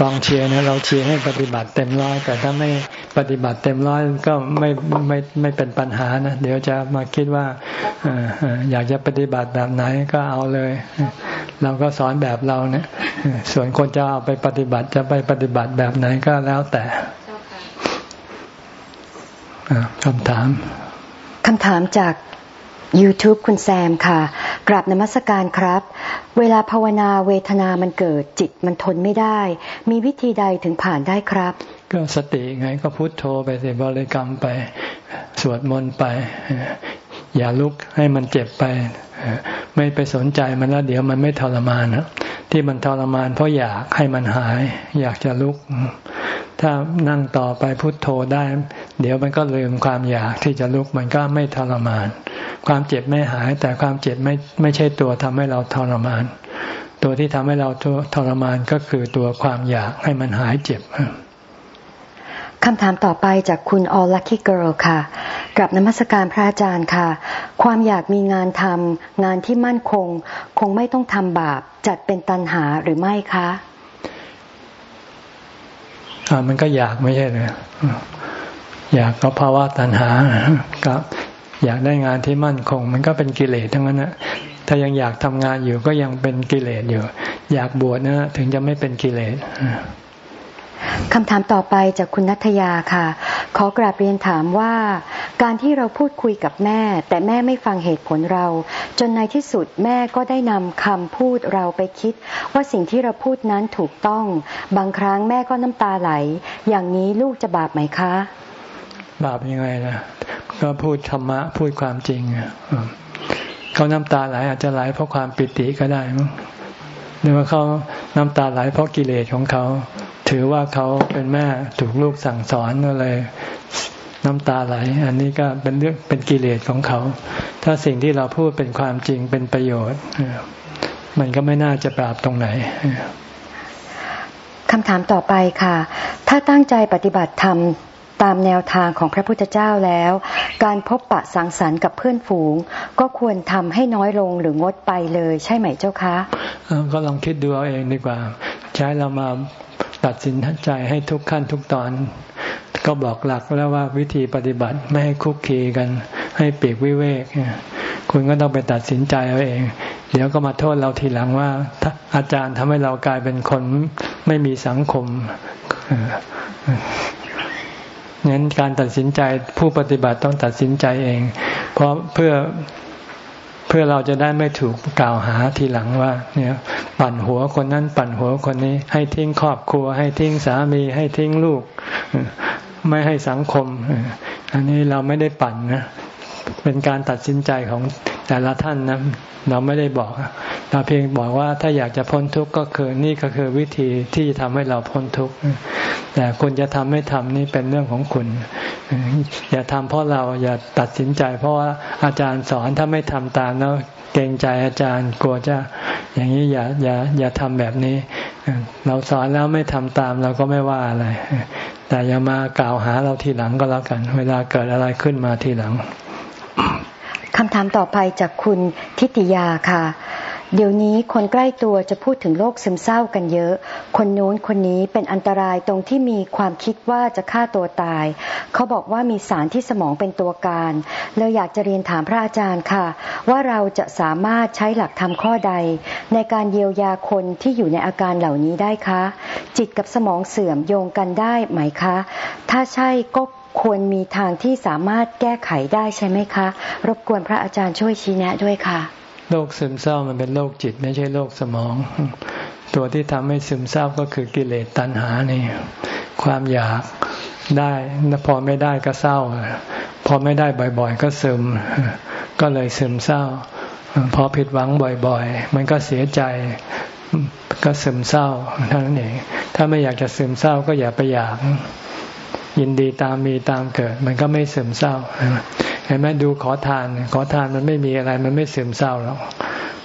กองเชียร์นะเราเชียร์ให้ปฏิบัติเต็มร้อยแต่ถ้าไม่ปฏิบัติเต็มร้อยก็ไม่ไม่ไม่เป็นปัญหานะเดี๋ยวจะมาคิดว่าอยากจะปฏิบัติแบบไหนก็เอาเลย เราก็สอนแบบเราเนี่ย ส่วนคนจะเอาไปปฏิบัติจะไปปฏิบัติแบบไหนก็แล้วแต่คำถามคำถามจาก YouTube คุณแซมค่ะ กราบนมัสการครับ เวลาภาวนาเวทนามันเกิดจิตมันทนไม่ได้ มีวิธีใดถึงผ่านได้ครับ ก็สติไงก็พุโทโธไปสิบริกรรมไป สวดมนต์ไป อย่าลุกให้มันเจ็บไป ไม่ไปสนใจมันแล้วเดี๋ยวมันไม่ทรมานนะที่มันทรมานเพราะอยากให้มันหาย อยากจะลุก ถ้านั่งต่อไปพุโทโธได้ เดี๋ยวมันก็ลืมความอยากที่จะลุกมันก็ไม่ทรมาน ความเจ็บไม่หาย แต่ความเจ็บไม่ไม่ใช่ตัวทำให้เราทรมาน ตัวที่ทำให้เราทรมานก็คือตัวความอยากให้มันหายเจ็บ คำถามต่อไปจากคุณ All Lucky Girl ค่ะ กับนมัสการพระอาจารย์ค่ะ ความอยากมีงานทำงานที่มั่นคง คงไม่ต้องทำบาป จัดเป็นตันหาหรือไม่คะอ่ามันก็อยากไม่ใช่เลยอยากก็ภาวะตันหากับอยากได้งานที่มั่นคง มันก็เป็นกิเลสทั้งนั้นนะถ้ายังอยากทำงานอยู่ก็ยังเป็นกิเลสอยู่ อยากบวชนะ ถึงจะไม่เป็นกิเลส คำถามต่อไปจากคุณนัทยาค่ะ ขอกราบเรียนถามว่า การที่เราพูดคุยกับแม่ แต่แม่ไม่ฟังเหตุผลเรา จนในที่สุดแม่ก็ได้นำคำพูดเราไปคิด ว่าสิ่งที่เราพูดนั้นถูกต้อง บางครั้งแม่ก็น้ำตาไหล อย่างนี้ลูกจะบาปไหมคะ บาปยังไงนะก็พูดธรรมะพูดความจริงเขาน้ำตาไหลอาจจะไหลเพราะความปิติก็ได้หรือว่าเขาน้ำตาไหลเพราะกิเลสของเขา ถือว่าเขาเป็นแม่ถูกลูกสั่งสอนก็เลยน้ำตาไหล อันนี้ก็เป็นเรื่องเป็นกิเลสของเขา ถ้าสิ่งที่เราพูดเป็นความจริงเป็นประโยชน์ มันก็ไม่น่าจะปราบตรงไหนคำถามต่อไปค่ะ ถ้าตั้งใจปฏิบัติธรรมตามแนวทางของพระพุทธเจ้าแล้ว การพบปะสังสรรค์กับเพื่อนฝูง ก็ควรทำให้น้อยลงหรืองดไปเลยใช่ไหมเจ้าคะ ก็ลองคิดดูเอาเองดีกว่า ใช้เรามา ตัดสินใจให้ทุกขั้นทุกตอน ก็บอกหลักแล้วว่าวิธีปฏิบัติไม่ให้คุกคีกัน ให้เปียกวิเวกคุณก็ต้องไปตัดสินใจเอาเอง เดี๋ยวก็มาโทษเราทีหลังว่าอาจารย์ทำให้เรากลายเป็นคนไม่มีสังคมงั้นการตัดสินใจผู้ปฏิบัติต้องตัดสินใจเอง เพราะเพื่อ พื่อเราจะได้ไม่ถูกกล่าวหาทีหลังว่า เนี่ย ปั่นหัวคนนั้นปั่นหัวคนนี้ ให้ทิ้งครอบครัว ให้ทิ้งสามี ให้ทิ้งลูก ไม่ให้สังคม อันนี้เราไม่ได้ปั่นนะ เป็นการตัดสินใจของแต่ละท่านนะเราไม่ได้บอกเราเพียงบอกว่าถ้าอยากจะพ้นทุกข์ก็คือนี่ก็คือวิธีที่จะทำให้เราพ้นทุกข์แต่คุณจะทำไม่ทำนี่เป็นเรื่องของคุณ อย่าทำเพราะเราอย่าตัดสินใจ เพราะว่าอาจารย์สอนถ้าไม่ทำตามแล้วเกรงใจอาจารย์กลัวจะ อย่างนี้อย่าอย่าอย่าทำแบบนี้ เราสอนแล้วไม่ทำตามเราก็ไม่ว่าอะไร แต่อย่ามากล่าวหาเราทีหลังก็แล้วกัน เวลาเกิดอะไรขึ้นมาทีหลัง คำถามต่อไปจากคุณทิติยาค่ะ เดี๋ยวนี้คนใกล้ตัวจะพูดถึงโรคซึมเศร้ากันเยอะ คนโน้นคนนี้เป็นอันตรายตรงที่มีความคิดว่าจะฆ่าตัวตาย เขาบอกว่ามีสารที่สมองเป็นตัวการเลยอยากจะเรียนถามพระอาจารย์ค่ะ ว่าเราจะสามารถใช้หลักธรรมข้อใด ในการเยียวยาคนที่อยู่ในอาการเหล่านี้ได้คะ จิตกับสมองเสื่อมโยงกันได้ไหมคะ ถ้าใช่ก็ ควรมีทางที่สามารถแก้ไขได้ใช่ไหมคะ รบกวนพระอาจารย์ช่วยชี้แนะด้วยค่ะ โรคซึมเศร้ามันเป็นโรคจิตไม่ใช่โรคสมอง ตัวที่ทำให้ซึมเศร้าก็คือกิเลสตัณหานี่ ความอยากได้พอไม่ได้ก็เศร้า พอไม่ได้บ่อยๆ ก็ซึม ก็เลยซึมเศร้า พอผิดหวังบ่อยๆ มันก็เสียใจก็ซึมเศร้าเท่านั้นเอง ถ้าไม่อยากจะซึมเศร้าก็อย่าไปอยาก ยินดีตามมีตามเกิด มันก็ไม่ซึมเศร้าเห็นไหมดูขอทาน ขอทานมันไม่มีอะไร มันไม่ซึมเศร้าหรอก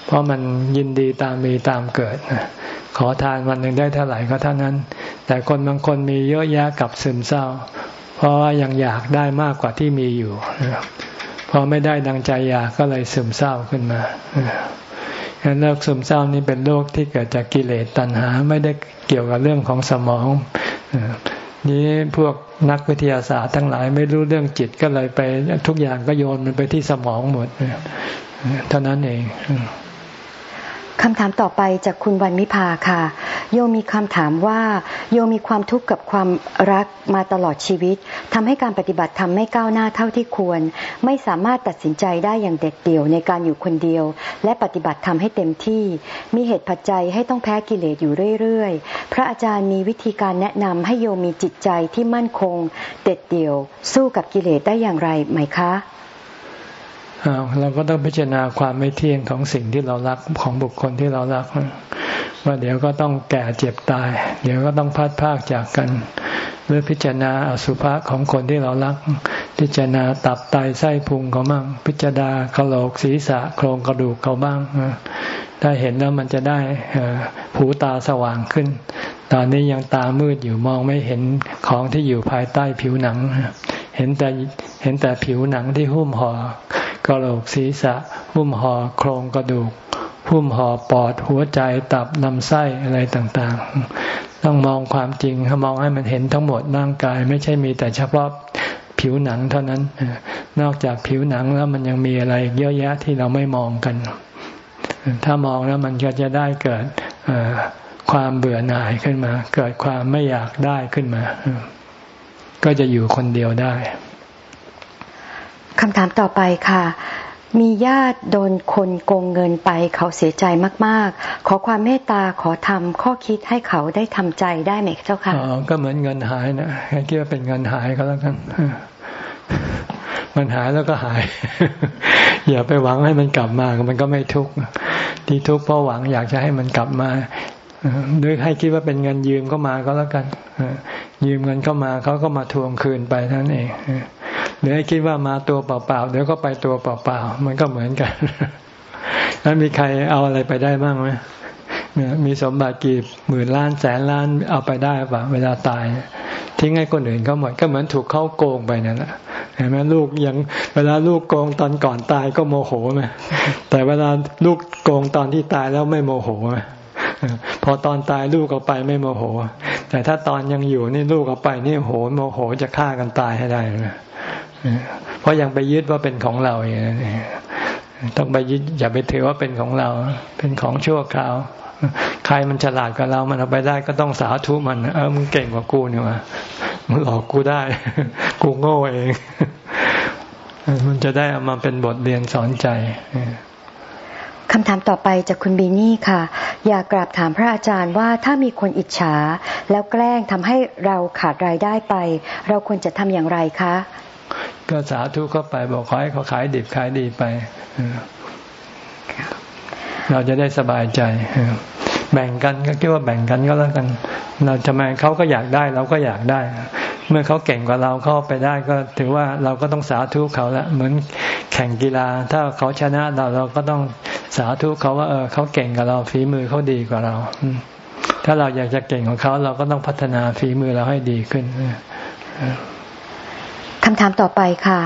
เพราะมันยินดีตามมีตามเกิดขอทานวันหนึ่งได้เท่าไหร่ก็เท่านั้น แต่คนบางคนมีเยอะแยะกับซึมเศร้า เพราะว่ายังอยากได้มากกว่าที่มีอยู่พอไม่ได้ดังใจอยากก็เลยซึมเศร้าขึ้นมาฉะนั้นโรคซึมเศร้านี่เป็นโรคที่เกิดจากกิเลสตัณหา ไม่ได้เกี่ยวกับเรื่องของสมอง นี้พวกนักวิทยาศาสตร์ทั้งหลายไม่รู้เรื่องจิตก็เลยไป ทุกอย่างก็โยนมันไปที่สมองหมดเท่านั้นเอง คำถามต่อไปจากคุณวันมิพาค่ะ โยมีคำถามว่า โยมีความทุกข์กับความรักมาตลอดชีวิตทำให้การปฏิบัติธรรมไม่ก้าวหน้าเท่าที่ควร ไม่สามารถตัดสินใจได้อย่างเด็ดเดี่ยวในการอยู่คนเดียว และปฏิบัติธรรมให้เต็มที่ มีเหตุปัจจัยให้ต้องแพ้กิเลสอยู่เรื่อยๆ พระอาจารย์มีวิธีการแนะนำให้โยมีจิตใจที่มั่นคง เด็ดเดี่ยว สู้กับกิเลสได้อย่างไรไหมคะ เราก็ต้องพิจารณาความไม่เที่ยงของสิ่งที่เรารักของบุคคลที่เรารัก ว่าเดี๋ยวก็ต้องแก่เจ็บตาย เดี๋ยวก็ต้องพัดพากจากกันหรือพิจารณาอสุภะของคนที่เรารัก พิจารณาตับไตไส้พุงเขาบ้าง พิจารณากระโหลกศีรษะโครงกระดูกเขาบ้างถ้าเห็นแล้วมันจะได้ผูตาสว่างขึ้น ตอนนี้ยังตามืดอยู่มองไม่เห็นของที่อยู่ภายใต้ผิวหนัง เห็นแต่เห็นแต่ผิวหนังที่หุ้มห่อ กระโหลกศีรษะหุ้มห่อโครงกระดูกหุ้มห่อปอดหัวใจตับลำไส้อะไรต่างๆ ต้องมองความจริงมองให้มันเห็นทั้งหมดร่างกาย ไม่ใช่มีแต่เฉพาะผิวหนังเท่านั้น นอกจากผิวหนังแล้วมันยังมีอะไรเยอะแยะที่เราไม่มองกัน ถ้ามองแล้วมันก็จะได้เกิดความเบื่อหน่ายขึ้นมา เกิดความไม่อยากได้ขึ้นมา ก็จะอยู่คนเดียวได้ คำถามต่อไปค่ะ มีญาติโดนคนโกงเงินไปเขาเสียใจมาก ๆ ขอความเมตตาขอทำข้อคิดให้เขาได้ทำใจได้ไหมเจ้าค่ะอ๋อก็เหมือนเงินหายนะให้คิดว่าเป็นเงินหายก็แล้วกันมันหายแล้วก็หาย อย่าไปหวังให้มันกลับมา มันก็ไม่ทุกข์ที่ทุกข์เพราะหวังอยากจะให้มันกลับมาด้วยให้คิดว่าเป็นเงินยืมก็มาก็แล้วกันยืมเงินเข้ามาเขาก็มาทวงคืนไปนั่นเอง หรือให้คิดว่ามาตัวเปล่าๆเดี๋ยวก็ไปตัวเปล่าๆมันก็เหมือนกันแล้วมีใครเอาอะไรไปได้บ้างไหมมีสมบัติกี่หมื่นล้านแสนล้านเอาไปได้ปะเวลาตายทิ้งให้คนอื่นเขาหมดก็เหมือนถูกเข้าโกงไปนั่นแหละเห็นไหมลูกยังเวลาลูกโกงตอนก่อนตายก็โมโหไหมแต่เวลาลูกโกงตอนที่ตายแล้วไม่โมโหไหมพอตอนตายลูกเอาไปไม่โมโห แต่ถ้าตอนยังอยู่นี่ลูกเอาไปนี่โหโมโหจะฆ่ากันตายให้ได้ไหม เพราะยังไปยึดว่าเป็นของเราอย่างนี้ต้องไปยึดอย่าไปถือว่าเป็นของเรา เป็นของชั่วคราว ใครมันฉลาดกว่าเรา มันเอาไปได้ก็ต้องสาธุมัน เออมึงเก่งกว่ากูนี่วะมึงหลอกกูได้ กูโง่เอง มันจะได้เอามาเป็นบทเรียนสอนใจคำถามต่อไปจากคุณบีนี่ค่ะ อยากกราบถามพระอาจารย์ว่าถ้ามีคนอิจฉา แล้วแกล้งทำให้เราขาดรายได้ไป เราควรจะทำอย่างไรคะ ก็สาธุเข้าไปบอกขอให้เขาขายดิบขายดีไป เราจะได้สบายใจแบ่งกันก็คิดว่าแบ่งกันก็แล้วกัน เราทำไมเขาก็อยากได้เราก็อยากได้ เมื่อเขาเก่งกว่าเราเข้าไปได้ก็ถือว่าเราก็ต้องสาธุเขาละเหมือนแข่งกีฬา ถ้าเขาชนะเราเราก็ต้องสาธุเขาว่าเออเขาเก่งกว่าเราฝีมือเขาดีกว่าเราถ้าเราอยากจะเก่งของเขาเราก็ต้องพัฒนาฝีมือเราให้ดีขึ้น คำถามต่อไปค่ะ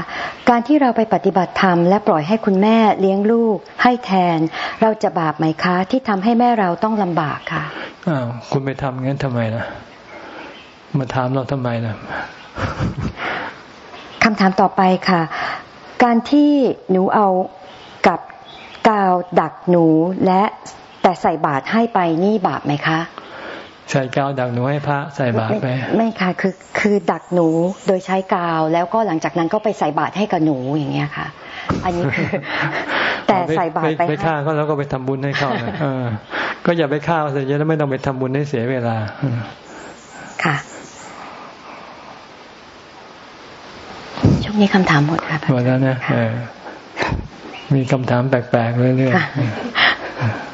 การที่เราไปปฏิบัติธรรมและปล่อยให้คุณแม่เลี้ยงลูก ให้แทน เราจะบาปไหมคะ ที่ทำให้แม่เราต้องลำบากค่ะอ้าวคุณไปทำงั้นทำไมล่ะมาถามเราทำไมล่ะคำถามต่อไปค่ะ การที่หนูเอากับกาวดักหนูและแต่ใส่บาตรให้ไปนี่บาปไหมคะ ใส่กาวดักหนูให้พระใส่บาตรไปไม่ค่ะคือคือดักหนูโดยใช้กาว แล้วก็หลังจากนั้นก็ไปใส่บาตรให้กับหนูอย่างเงี้ยค่ะ อันนี้คือ แต่ใส่บาตรไปไปฆ่าก็แล้วก็ไปทำบุญให้เขาเออก็อย่าไปฆ่าเสียจะไม่ต้องไปทำบุญให้เสียเวลาค่ะช่วงนี้คำถามหมดค่ะหมดแล้วนะมีคำถามแปลกๆเรื่อยๆ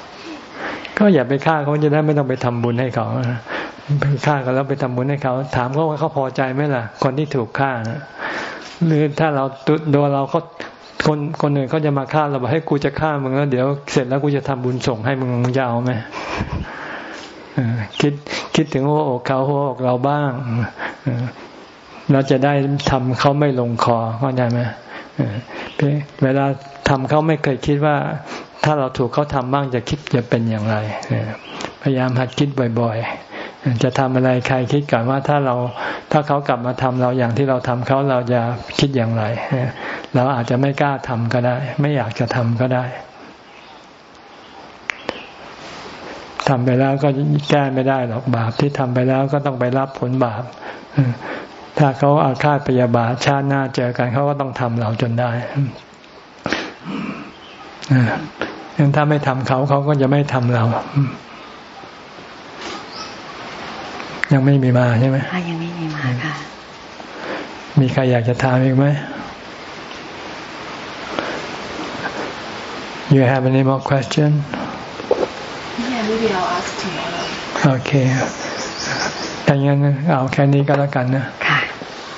ก็อย่าไปฆ่าเขาจะได้ไม่ต้องไปทำบุญให้เขาไปฆ่าเขาแล้วไปทำบุญให้เขา ถามเขาว่าเขาพอใจไหมล่ะ คนที่ถูกฆ่าหรือถ้าเราโดนเราเขาคนคนหนึ่งเขาจะมาฆ่าเราบอกให้กูจะฆ่ามึงแล้วเดี๋ยวเสร็จแล้วกูจะทำบุญส่งให้มึงมึงจะเอาไหมคิดคิดถึงหัวอกเขาหัวอกเราบ้างเราจะได้ทำเขาไม่ลงคอเข้าใจไหมเวลา ทำเขาไม่เคยคิดว่า ถ้าเราถูกเขาทำบ้างจะคิดจะเป็นอย่างไร พยายามหัดคิดบ่อยๆ จะทำอะไรใครคิดก่อนว่าถ้าเราถ้าเขากลับมาทำเราอย่างที่เราทำเขาเราจะคิดอย่างไร เราอาจจะไม่กล้าทำก็ได้ ไม่อยากจะทำก็ได้ทำไปแล้วก็แก้ไม่ได้หรอกบาปที่ทำไปแล้วก็ต้องไปรับผลบาปถ้าเขาอาฆาตพยาบาทชาติหน้าเจอกันเขาก็ต้องทำเราจนได้ งั้นถ้าไม่ทำเขาเขาก็จะไม่ทำเรา ยังไม่มีมาใช่ไหมยังไม่มีมาค่ะ มีใครอยากจะถามอีกไหม You have any more question? Yeah, maybe I'll ask tomorrow. โอเคแต่งั้นเอาแค่นี้ก็แล้วกันนะ